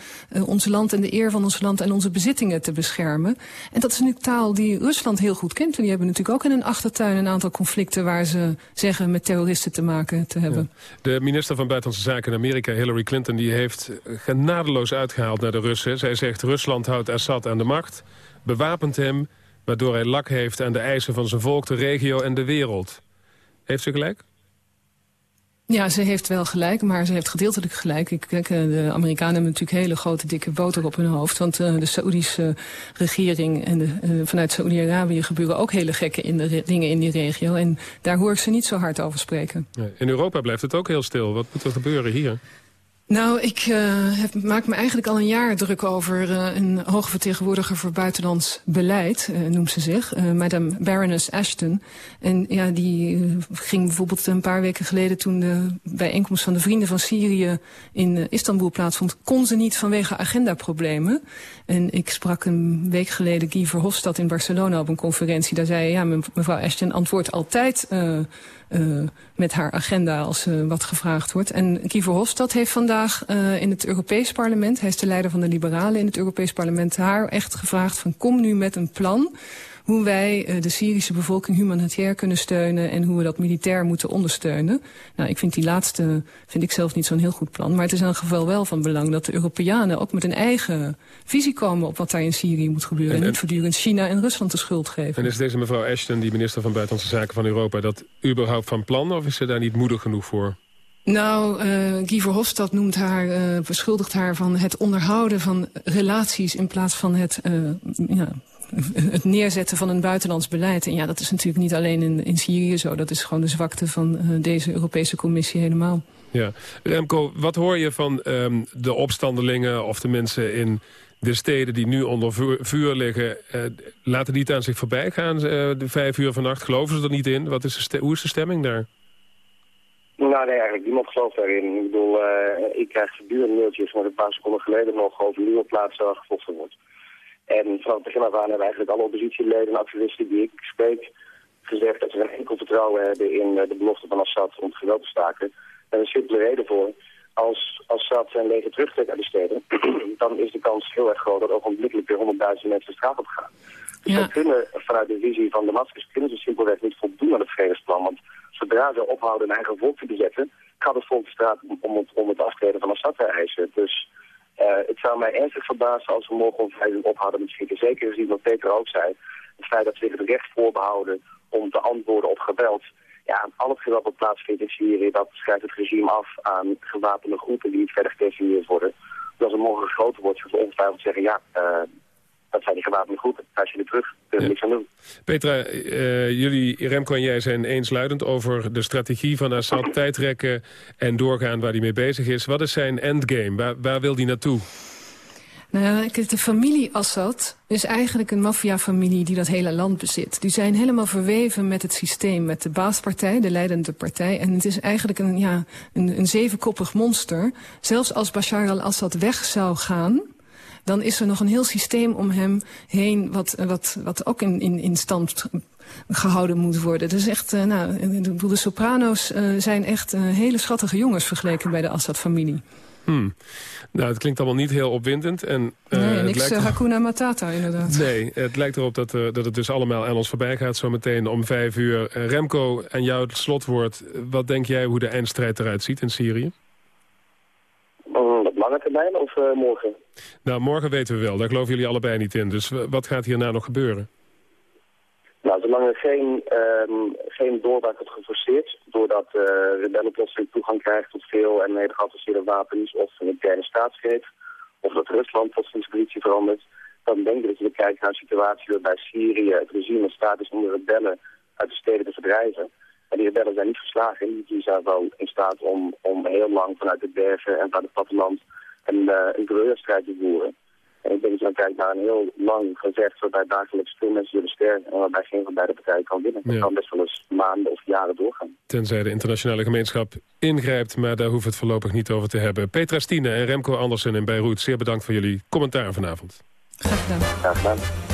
onze land en de eer van ons land... en onze bezittingen te beschermen. En dat is nu taal die Rusland heel goed kent. En die hebben natuurlijk ook in een achtertuin een aantal conflicten... waar ze zeggen met terroristen te maken te hebben. Ja. De minister van Buitenlandse Zaken in Amerika, Hillary Clinton... die heeft genadeloos uitgehaald naar de Russen. Zij zegt Rusland houdt Assad aan de macht, bewapent hem... waardoor hij lak heeft aan de eisen van zijn volk, de regio en de wereld. Heeft ze gelijk? Ja, ze heeft wel gelijk, maar ze heeft gedeeltelijk gelijk. Ik, kijk, eh, de Amerikanen hebben natuurlijk hele grote dikke boter op hun hoofd. Want uh, de Saoedische regering en de, vanuit Saoedi-Arabië gebeuren ook hele gekke in de dingen in die regio. En daar hoor ik ze niet zo hard over spreken. In Europa blijft het ook heel stil. Wat moet er gebeuren hier? Nou, ik uh, heb, maak me eigenlijk al een jaar druk over uh, een hoge vertegenwoordiger voor buitenlands beleid, uh, noemt ze zich, madame Baroness Ashton. En ja, die ging bijvoorbeeld een paar weken geleden toen de bijeenkomst van de Vrienden van Syrië in Istanbul plaatsvond, kon ze niet vanwege agendaproblemen. En ik sprak een week geleden Guy Verhofstadt in Barcelona op een conferentie. Daar zei hij, ja, mevrouw Ashton antwoordt altijd uh, met haar agenda als uh, wat gevraagd wordt. En Guy Verhofstadt heeft vandaag uh, in het Europees Parlement... hij is de leider van de Liberalen in het Europees Parlement... haar echt gevraagd van kom nu met een plan hoe wij uh, de Syrische bevolking humanitair kunnen steunen... en hoe we dat militair moeten ondersteunen. Nou, ik vind die laatste vind ik zelf niet zo'n heel goed plan. Maar het is in elk geval wel van belang dat de Europeanen... ook met een eigen visie komen op wat daar in Syrië moet gebeuren. En, en niet voortdurend China en Rusland de schuld geven. En is deze mevrouw Ashton, die minister van Buitenlandse Zaken van Europa... dat überhaupt van plan of is ze daar niet moedig genoeg voor? Nou, uh, Guy Verhofstadt noemt haar, uh, beschuldigt haar van het onderhouden van relaties... in plaats van het uh, ja, het neerzetten van een buitenlands beleid. En ja, dat is natuurlijk niet alleen in, in Syrië zo. Dat is gewoon de zwakte van uh, deze Europese Commissie helemaal. Ja. Remco, wat hoor je van um, de opstandelingen of de mensen in de steden die nu onder vuur, vuur liggen? Uh, laten die het aan zich voorbij gaan, uh, de vijf uur vannacht? Geloven ze er niet in? Wat is de hoe is de stemming daar? Nou nee, eigenlijk niemand gelooft daarin. Ik bedoel, uh, ik krijg voortdurend mailtjes, maar een paar seconden geleden nog over nieuwe plaatsen waar gevochten wordt. En vanaf het begin af aan hebben eigenlijk alle oppositieleden en activisten die ik spreek gezegd dat ze een enkel vertrouwen hebben in de belofte van Assad om het geweld te staken. Daar is een simpele reden voor. Als Assad zijn leger terugtrekt uit de steden, dan is de kans heel erg groot dat ogenblikkelijk weer honderdduizend mensen de straat op gaan. Dus ja. kunnen vanuit de visie van Damascus kunnen ze simpelweg niet voldoen aan het vredesplan. Want zodra ze ophouden een eigen volk te bezetten, gaat het volk de straat om het, om het aftreden van Assad te eisen. Dus het zou mij ernstig verbazen als we morgen om vijf ophouden met schieten. Zeker gezien wat Peter ook zei. Het feit dat ze zich het recht voorbehouden om te antwoorden op geweld. Ja, al het geweld dat plaatsvindt in Syrië, dat schrijft het regime af aan gewapende groepen die niet verder gedefinieerd worden. Dus als er morgen groter wordt, zullen ze ongetwijfeld zeggen, ja, uh, dat zijn die gewapende groepen. Als je er terug, kun je ja. niks aan doen. Petra, uh, jullie, Remco en jij zijn eensluidend over de strategie van Assad. tijdrekken en doorgaan waar hij mee bezig is. Wat is zijn endgame? Waar, waar wil hij naartoe? Nou, de familie Assad is eigenlijk een maffiafamilie die dat hele land bezit. Die zijn helemaal verweven met het systeem, met de baaspartij, de leidende partij. En het is eigenlijk een, ja, een, een zevenkoppig monster. Zelfs als Bashar al-Assad weg zou gaan dan is er nog een heel systeem om hem heen... wat, wat, wat ook in, in, in stand gehouden moet worden. Dus echt, uh, nou, de soprano's uh, zijn echt hele schattige jongens... vergeleken bij de Assad-familie. Hmm. Nou, het klinkt allemaal niet heel opwindend. En, uh, nee, niks lijkt... Hakuna Matata inderdaad. Nee, het lijkt erop dat, uh, dat het dus allemaal aan ons voorbij gaat zometeen om vijf uur. Remco, en jou het slotwoord. Wat denk jij hoe de eindstrijd eruit ziet in Syrië? Lange termijn of morgen? Nou, morgen weten we wel. Daar geloven jullie allebei niet in. Dus wat gaat hierna nog gebeuren? Nou, zolang er geen, um, geen doorbraak wordt geforceerd... doordat uh, rebellen plotseling toegang krijgen tot veel en hele geavanceerde wapens... of een interne staatsgreep, of dat Rusland plotseling zijn positie verandert... dan denk ik dat je kijkt naar een situatie waarbij Syrië het regime in staat is om de rebellen uit de steden te verdrijven. En die rebellen zijn niet verslagen. Die zijn wel in staat om, om heel lang vanuit de bergen en vanuit het platteland een, uh, een guerrilla-strijd te voeren. En ik denk dat je dan kijkt naar een heel lang gevecht waarbij dagelijks veel mensen zullen sterven en waarbij geen van beide partijen kan winnen. Dat kan best wel eens maanden of jaren doorgaan. Tenzij de internationale gemeenschap ingrijpt, maar daar hoeven we het voorlopig niet over te hebben. Petra Stine en Remco Andersen in Beirut, zeer bedankt voor jullie commentaar vanavond. Graag gedaan. Graag gedaan.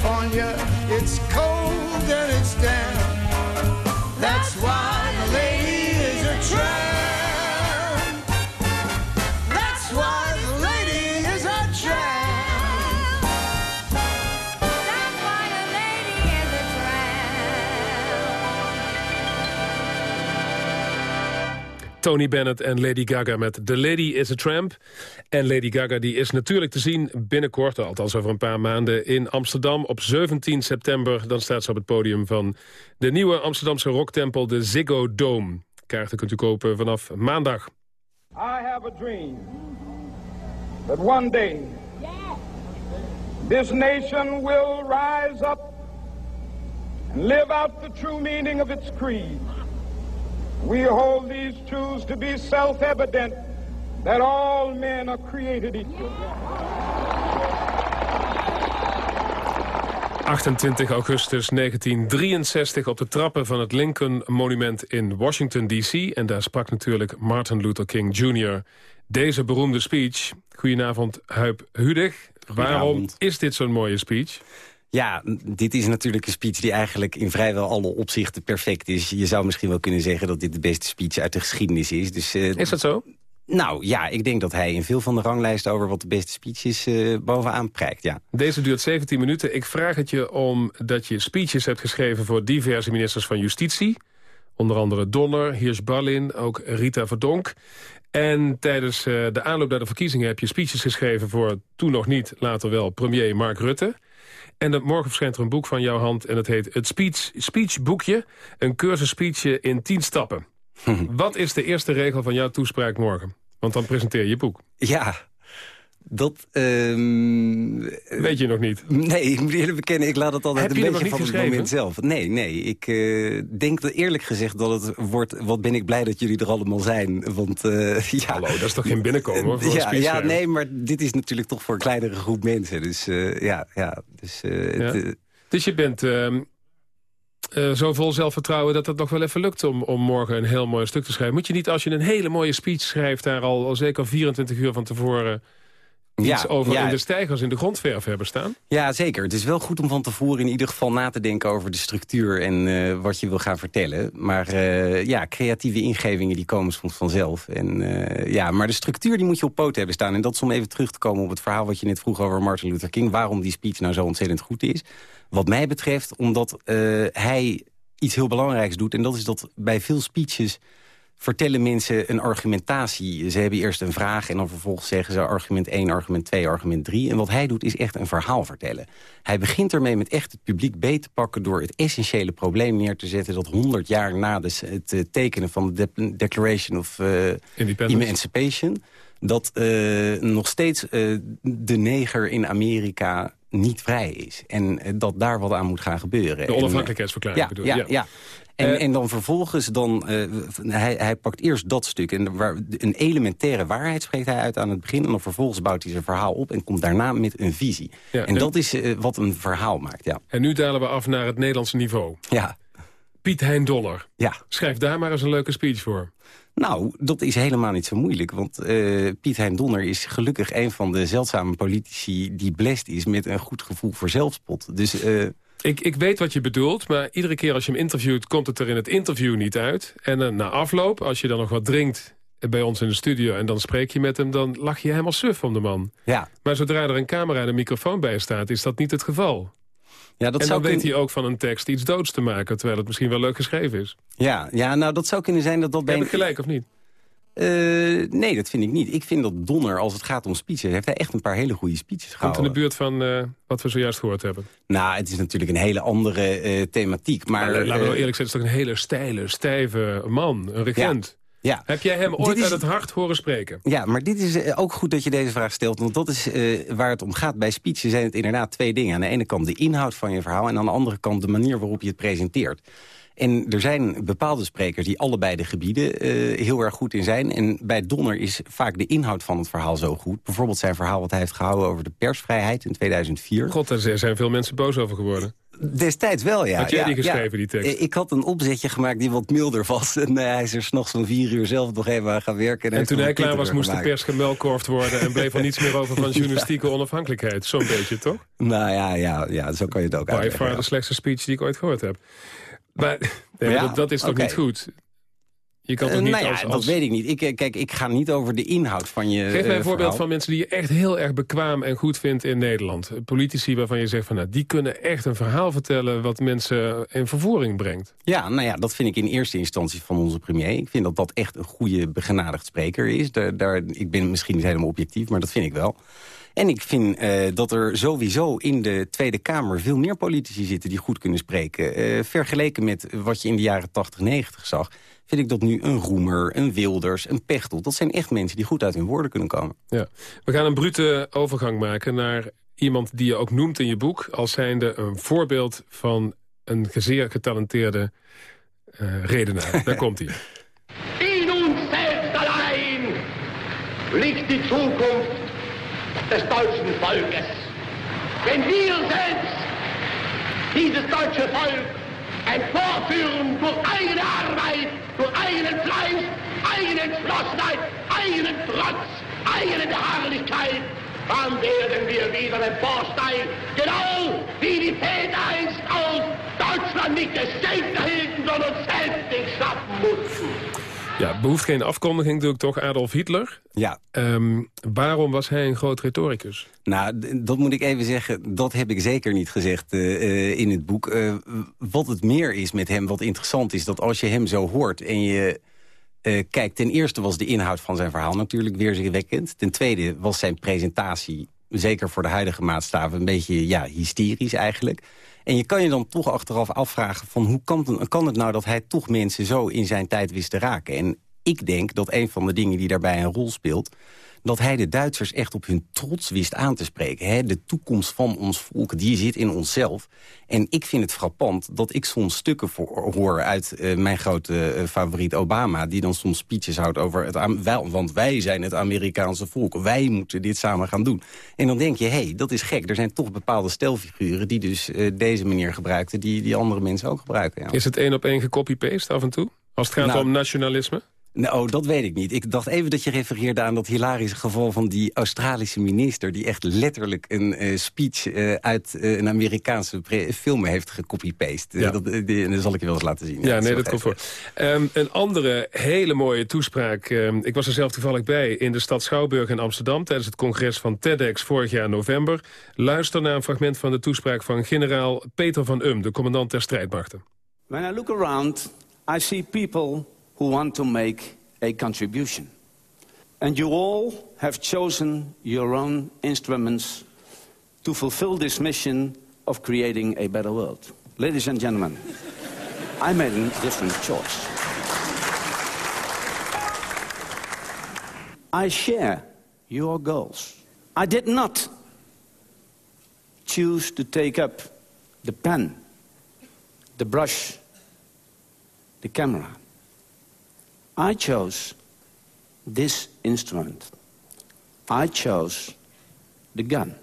California. It's cold and it's damp. Tony Bennett en Lady Gaga met The Lady is a Tramp. En Lady Gaga die is natuurlijk te zien binnenkort, althans over een paar maanden... in Amsterdam op 17 september. Dan staat ze op het podium van de nieuwe Amsterdamse rocktempel... de Ziggo Dome. Kaarten kunt u kopen vanaf maandag. I have a dream that one day this nation will rise up and live out the true meaning of its creed. We hold these truths to be self-evident that all men are created equal. 28 augustus 1963 op de trappen van het Lincoln Monument in Washington D.C. En daar sprak natuurlijk Martin Luther King Jr. Deze beroemde speech. Goedenavond, Huip Hudig. Waarom is dit zo'n mooie speech? Ja, dit is natuurlijk een speech die eigenlijk in vrijwel alle opzichten perfect is. Je zou misschien wel kunnen zeggen dat dit de beste speech uit de geschiedenis is. Dus, eh, Is dat zo? Nou ja, ik denk dat hij in veel van de ranglijsten over wat de beste speech is eh, bovenaan prijkt, ja. Deze duurt 17 minuten. Ik vraag het je omdat je speeches hebt geschreven voor diverse ministers van Justitie. Onder andere Donner, Hirsch Ballin, ook Rita Verdonk. En tijdens eh, de aanloop naar de verkiezingen heb je speeches geschreven voor toen nog niet, later wel, premier Mark Rutte. En morgen verschijnt er een boek van jouw hand en het heet Het Speech, speechboekje. Een cursus speechje in 10 stappen. Wat is de eerste regel van jouw toespraak morgen? Want dan presenteer je je boek. Ja, dat... ehm, Weet je nog niet? Nee, ik moet eerlijk bekennen, ik laat het altijd Heb een beetje van niet het geschreven? moment zelf. Nee, nee, ik eh, denk dat eerlijk gezegd dat het wordt... Wat ben ik blij dat jullie er allemaal zijn, want uh, ja... Hallo, dat is toch geen binnenkomen hoor, voor een ja, ja, schrijven? nee, maar dit is natuurlijk toch voor een kleinere groep mensen. Dus uh, ja, ja, dus... Ja. het, Dus je bent ehm, eh, zo vol zelfvertrouwen dat het nog wel even lukt om, om morgen een heel mooi stuk te schrijven. Moet je niet als je een hele mooie speech schrijft daar al, al zeker 24 uur van tevoren iets Ja, over ja. in de stijgers in de grondverf hebben staan. Ja, zeker. Het is wel goed om van tevoren in ieder geval na te denken over de structuur en eh, wat je wil gaan vertellen. Maar eh, ja, creatieve ingevingen die komen soms vanzelf. En, eh, ja, maar de structuur die moet je op poten hebben staan. En dat is om even terug te komen op het verhaal wat je net vroeg over Martin Luther King. Waarom die speech nou zo ontzettend goed is. Wat mij betreft omdat hij iets heel belangrijks doet. En dat is dat bij veel speeches vertellen mensen een argumentatie. Ze hebben eerst een vraag en dan vervolgens zeggen ze argument 1, argument 2, argument 3. En wat hij doet is echt een verhaal vertellen. Hij begint ermee met echt het publiek beet te pakken... door het essentiële probleem neer te zetten... dat 100 jaar na de, het eh, tekenen van de De- Declaration of eh, Emancipation... dat eh, nog steeds de neger in Amerika niet vrij is. En dat daar wat aan moet gaan gebeuren. De onafhankelijkheidsverklaring bedoel je? ja, Ja. ja. En, Eh, en dan vervolgens, dan, eh, hij, hij pakt eerst dat stuk. En waar, een elementaire waarheid spreekt hij uit aan het begin. En dan vervolgens bouwt hij zijn verhaal op en komt daarna met een visie. Ja, en en- dat is eh, wat een verhaal maakt, ja. En nu dalen we af naar het Nederlandse niveau. Ja. Piet Hein Dollar. Ja. Schrijf daar maar eens een leuke speech voor. Nou, dat is helemaal niet zo moeilijk. Want Piet Hein Donner is gelukkig een van de zeldzame politici... die blessed is met een goed gevoel voor zelfspot. Dus... Ik, ik weet wat je bedoelt, maar iedere keer als je hem interviewt... komt het er in het interview niet uit. En eh, na afloop, als je dan nog wat drinkt bij ons in de studio... en dan spreek je met hem, dan lach je helemaal suf om de man. Ja. Maar zodra er een camera en een microfoon bij staat... is dat niet het geval. Ja, dat en zou dan weet hij ook van een tekst iets doods te maken... terwijl het misschien wel leuk geschreven is. ja, ja, nou, dat zou kunnen zijn dat dat. Heb ik gelijk of niet? Eh, nee, dat vind ik niet. Ik vind dat Donner, als het gaat om speeches... heeft hij echt een paar hele goede speeches Komt in gehouden. de buurt van eh, wat we zojuist gehoord hebben. Nou, het is natuurlijk een hele andere eh, thematiek. Maar, Maar, laten we wel eerlijk zijn, het is toch een hele steile, stijve man, een regent. Ja. Heb jij hem ooit is- uit het hart horen spreken? Ja, maar dit is ook goed dat je deze vraag stelt. Want dat is waar het om gaat. Bij speeches zijn het inderdaad twee dingen. Aan de ene kant de inhoud van je verhaal... en aan de andere kant de manier waarop je het presenteert. En er zijn bepaalde sprekers die allebei de gebieden eh, heel erg goed in zijn. En bij Donner is vaak de inhoud van het verhaal zo goed. Bijvoorbeeld zijn verhaal wat hij heeft gehouden over de persvrijheid in 2004. God, daar zijn veel mensen boos over geworden. Destijds wel, ja. Had jij ja, die geschreven, ja. die tekst? Eh, Ik had een opzetje gemaakt die wat milder was. En eh, hij is er s'nachts om vier uur zelf nog even aan gaan werken. En toen hij klaar was, moest de pers gemelkorfd worden... en bleef er niets meer over van journalistieke onafhankelijkheid. Zo'n beetje, toch? Nou ja, ja, ja, zo kan je het ook By uitleggen. far ja. de slechtste speech die ik ooit gehoord heb. Maar nee, Ja, dat, dat is toch niet goed? Je kan toch Eh, niet nou ja, als, dat weet ik niet. Ik, eh, kijk, ik ga niet over de inhoud van je Geef mij eh, een voorbeeld van mensen die je echt heel erg bekwaam en goed vindt in Nederland. Politici waarvan je zegt van nou, die kunnen echt een verhaal vertellen wat mensen in vervoering brengt. Ja, nou ja, dat vind ik in eerste instantie van onze premier. Ik vind dat dat echt een goede begenadigd spreker is. Daar, daar, ik ben misschien niet helemaal objectief, maar dat vind ik wel. En ik vind eh, dat er sowieso in de Tweede Kamer veel meer politici zitten die goed kunnen spreken. Eh, vergeleken met wat je in de jaren 80, 90 zag, vind ik dat nu een Roemer, een Wilders, een Pechtel. Dat zijn echt mensen die goed uit hun woorden kunnen komen. Ja. We gaan een brute overgang maken naar iemand die je ook noemt in je boek... als zijnde een voorbeeld van een zeer getalenteerde eh, redenaar. Daar komt hij. In uns selbst allein liegt die Zukunft des deutschen Volkes. Wenn wir selbst dieses deutsche Volk emporführen durch eigene Arbeit, durch eigenen Fleiß, eigene Entschlossenheit, eigenen Trotz, eigene Beharrlichkeit, dann werden wir wieder emporsteigen, genau wie die Väter einst auch Deutschland nicht geschenkt erhielten, sondern selbst nicht schaffen mussten. Ja, behoeft geen afkondiging, doe ik toch Adolf Hitler. Ja. Ehm, waarom was hij een groot retoricus? Nou, dat moet ik even zeggen, dat heb ik zeker niet gezegd eh, eh, in het boek. Eh, wat het meer is met hem, wat interessant is... dat als je hem zo hoort en je eh, kijkt... ten eerste was de inhoud van zijn verhaal natuurlijk weerzinwekkend. Ten tweede was zijn presentatie, zeker voor de huidige maatstaven... een beetje ja, hysterisch eigenlijk. En je kan je dan toch achteraf afvragen van hoe kan het, kan het nou... dat hij toch mensen zo in zijn tijd wist te raken? En ik denk dat een van de dingen die daarbij een rol speelt dat hij de Duitsers echt op hun trots wist aan te spreken. Hè? De toekomst van ons volk, die zit in onszelf. En ik vind het frappant dat ik soms stukken voor, hoor uit eh, mijn grote eh, favoriet Obama... die dan soms speeches houdt over het... Wel, want wij zijn het Amerikaanse volk, wij moeten dit samen gaan doen. En dan denk je, hé, hey, dat is gek. Er zijn toch bepaalde stelfiguren die dus eh, deze manier gebruikten... die, die andere mensen ook gebruiken. Ja. Is het één op één gecopy-paste af en toe? Als het gaat Nou, om nationalisme? Nou, dat weet ik niet. Ik dacht even dat je refereerde aan dat hilarische geval van die Australische minister... die echt letterlijk een eh, speech eh, uit eh, een Amerikaanse film heeft gecopy-paste. Ja. dat, die, dat zal ik je wel eens laten zien. Ja, nee, dat komt voor. Ehm, een andere hele mooie toespraak. ehm, ik was er zelf toevallig bij in de stad Schouwburg in Amsterdam... tijdens het congres van TEDx vorig jaar november. Luister naar een fragment van de toespraak van generaal Peter van Um... de commandant der strijdmachten. When I look around, I see people who want to make a contribution. And you all have chosen your own instruments to fulfill this mission of creating a better world. Ladies and gentlemen, I made a different choice. I share your goals. I did not choose to take up the pen the brush, the camera. I chose this instrument. I chose the gun.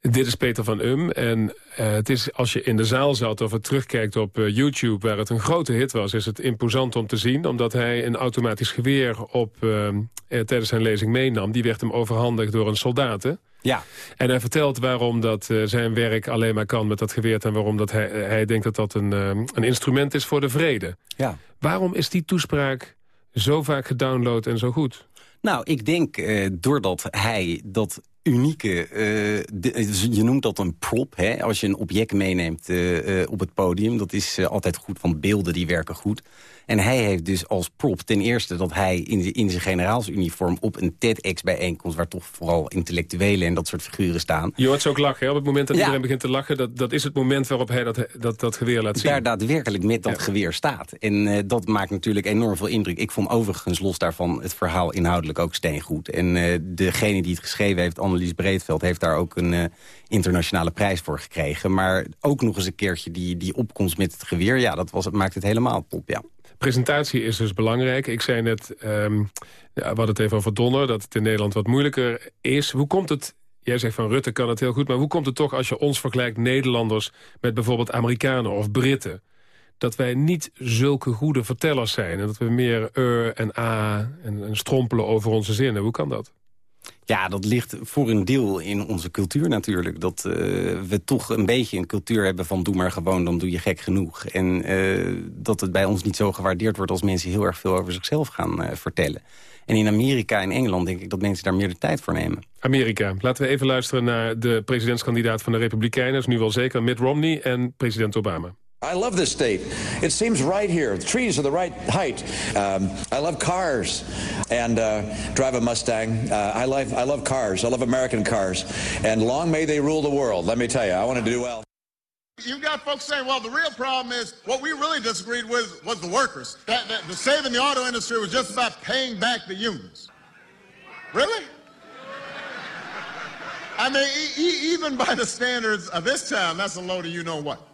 Dit is Peter van Um. En eh, het is, als je in de zaal zat of het terugkijkt op eh, YouTube... waar het een grote hit was, is het imposant om te zien. Omdat hij een automatisch geweer op, eh, tijdens zijn lezing meenam. Die werd hem overhandigd door een soldaat, hè? Ja. En hij vertelt waarom dat eh, zijn werk alleen maar kan met dat geweer... en waarom dat hij, hij denkt dat dat een, eh, een instrument is voor de vrede. Ja. Waarom is die toespraak zo vaak gedownload en zo goed? Nou, ik denk eh, doordat hij dat unieke... eh, de- je noemt dat een prop, hè? als je een object meeneemt eh, eh, op het podium. Dat is eh, altijd goed, van beelden die werken goed. En hij heeft dus als prop ten eerste dat hij in, zijn- in zijn generaalsuniform... op een TEDx-bijeenkomst, waar toch vooral intellectuelen en dat soort figuren staan... Je hoort ze ook lachen. Hè? Op het moment dat Ja. iedereen begint te lachen... Dat, dat is het moment waarop hij dat, dat, dat geweer laat zien. daar daadwerkelijk met dat geweer staat. En eh, dat maakt natuurlijk enorm veel indruk. Ik vond overigens los daarvan het verhaal inhoudelijk ook steengoed. En eh, degene die het geschreven heeft, Annelies Breedveld... heeft daar ook een eh, internationale prijs voor gekregen. Maar ook nog eens een keertje die, die opkomst met het geweer... ja, dat was, het maakt het helemaal top, ja. Presentatie is dus belangrijk. Ik zei net, ehm, ja, we hadden het even over Donner... dat het in Nederland wat moeilijker is. Hoe komt het... Jij zegt van Rutte kan het heel goed... maar hoe komt het toch als je ons vergelijkt Nederlanders... met bijvoorbeeld Amerikanen of Britten... dat wij niet zulke goede vertellers zijn... en dat we meer er en a en strompelen over onze zinnen. Hoe kan dat? Ja, dat ligt voor een deel in onze cultuur natuurlijk. Dat eh, we toch een beetje een cultuur hebben van doe maar gewoon, dan doe je gek genoeg. En eh, dat het bij ons niet zo gewaardeerd wordt als mensen heel erg veel over zichzelf gaan eh, vertellen. En in Amerika en Engeland denk ik dat mensen daar meer de tijd voor nemen. Amerika. Laten we even luisteren naar de presidentskandidaat van de Republikeinen... dat nu wel zeker Mitt Romney en president Obama. I love this state. It seems right here. The trees are the right height. Um, I love cars and uh, drive a Mustang. Uh, I, love, I love cars. I love American cars. And long may they rule the world. Let me tell you, I want to do well. You've got folks saying, well, the real problem is what we really disagreed with was the workers. That, that the saving the auto industry was just about paying back the unions. Really? I mean, e- even by the standards of this town, that's a load of you know what.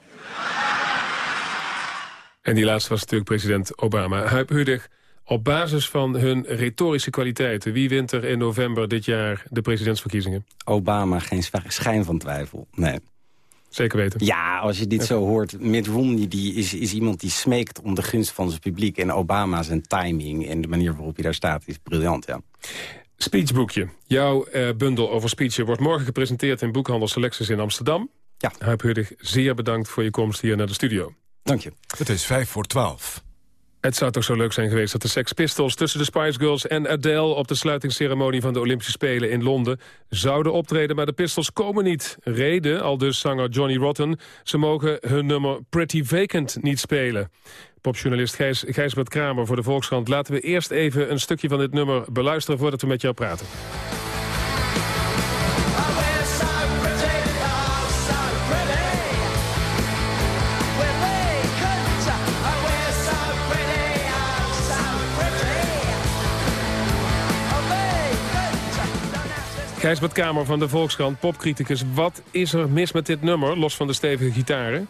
En die laatste was natuurlijk president Obama. Huip Hudig, op basis van hun retorische kwaliteiten... wie wint er in november dit jaar de presidentsverkiezingen? Obama, geen schijn van twijfel. Nee. Zeker weten. Ja, als je dit zo hoort. Mitt Romney die is, is iemand die smeekt om de gunst van zijn publiek. En Obama zijn timing en de manier waarop hij daar staat is briljant, ja. Speechboekje. Jouw eh, bundel over speechen wordt morgen gepresenteerd... in boekhandel Selectus in Amsterdam. Ja. Huip zeer bedankt voor je komst hier naar de studio. Dank je. Het is vijf voor twaalf. Het zou toch zo leuk zijn geweest dat de Sex Pistols tussen de Spice Girls en Adele... op de sluitingsceremonie van de Olympische Spelen in Londen zouden optreden. Maar de Pistols komen niet. Reden, al dus zanger Johnny Rotten, ze mogen hun nummer Pretty Vacant niet spelen. Popjournalist Gijs, Gijsbert Kramer voor de Volkskrant. Laten we eerst even een stukje van dit nummer beluisteren voordat we met jou praten. Gijsbert Kamer van de Volkskrant, popcriticus. Wat is er mis met dit nummer, los van de stevige gitaren?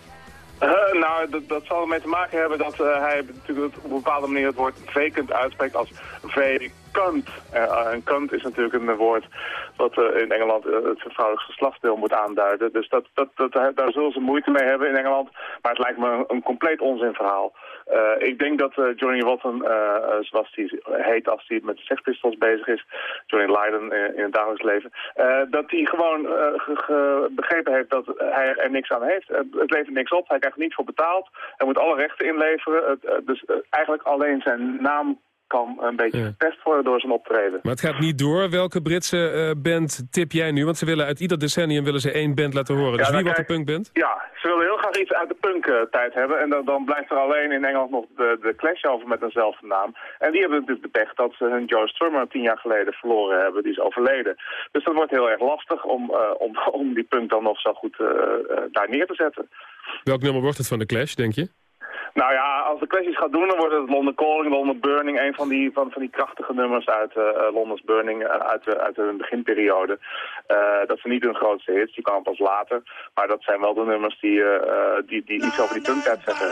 Eh, nou, dat, zal ermee te maken hebben dat eh, hij natuurlijk op een bepaalde manier het woord vacant uitspreekt als kant. Uh, en kant is natuurlijk een woord wat uh, in Engeland uh, het vrouwelijk geslachtsdeel moet aanduiden. Dus dat, dat, dat, daar zullen ze moeite mee hebben in Engeland. Maar het lijkt me een, een compleet onzinverhaal. ik denk dat Johnny Rotten, zoals hij heet als hij met de bezig is, Johnny Lydon in het dagelijks leven, dat hij gewoon begrepen heeft dat hij er niks aan heeft. het levert niks op, hij krijgt er niet voor betaald. Hij moet alle rechten inleveren. dus eigenlijk alleen zijn naam kan een beetje ja. getest worden door zijn optreden. Maar het gaat niet door. Welke Britse uh, band tip jij nu? Want ze willen uit ieder decennium willen ze één band laten horen. Dus wie wordt de punkband? Ja, ze willen heel graag iets uit de punk-tijd hebben. En dan, dan, blijft er alleen in Engeland nog de, de Clash over met eenzelfde naam. En die hebben natuurlijk de pech dat ze hun Joe Strummer tien jaar geleden verloren hebben. Die is overleden. Dus dat wordt heel erg lastig om, uh, om, om die punk dan nog zo goed uh, daar neer te zetten. Welk nummer wordt het van de Clash, denk je? Nou ja, als de Clash gaat doen, dan wordt het London Calling, London Burning, een van die, van, van die krachtige nummers uit uh, London's Burning, uh, uit, uit hun beginperiode. Dat zijn niet hun grootste hits, die kwamen pas later. Maar dat zijn wel de nummers die, die, die iets over die punktijd zeggen.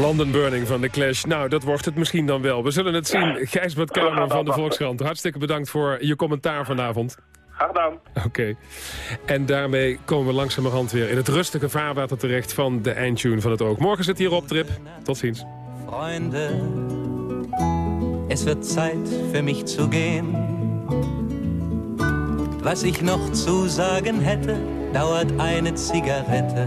London Burning van de Clash. Nou, dat wordt het misschien dan wel. We zullen het zien. Gijsbert Kamer van de Volkskrant. Hartstikke bedankt voor je commentaar vanavond. Graag gedaan. Oké. En daarmee komen we langzamerhand weer in het rustige vaarwater terecht... van de eindtune van het Oog. Morgen zit hier op trip. Tot ziens. Freunde, es wird Zeit für mich zu gehen. Was ich noch zu sagen hätte, dauert eine Zigarette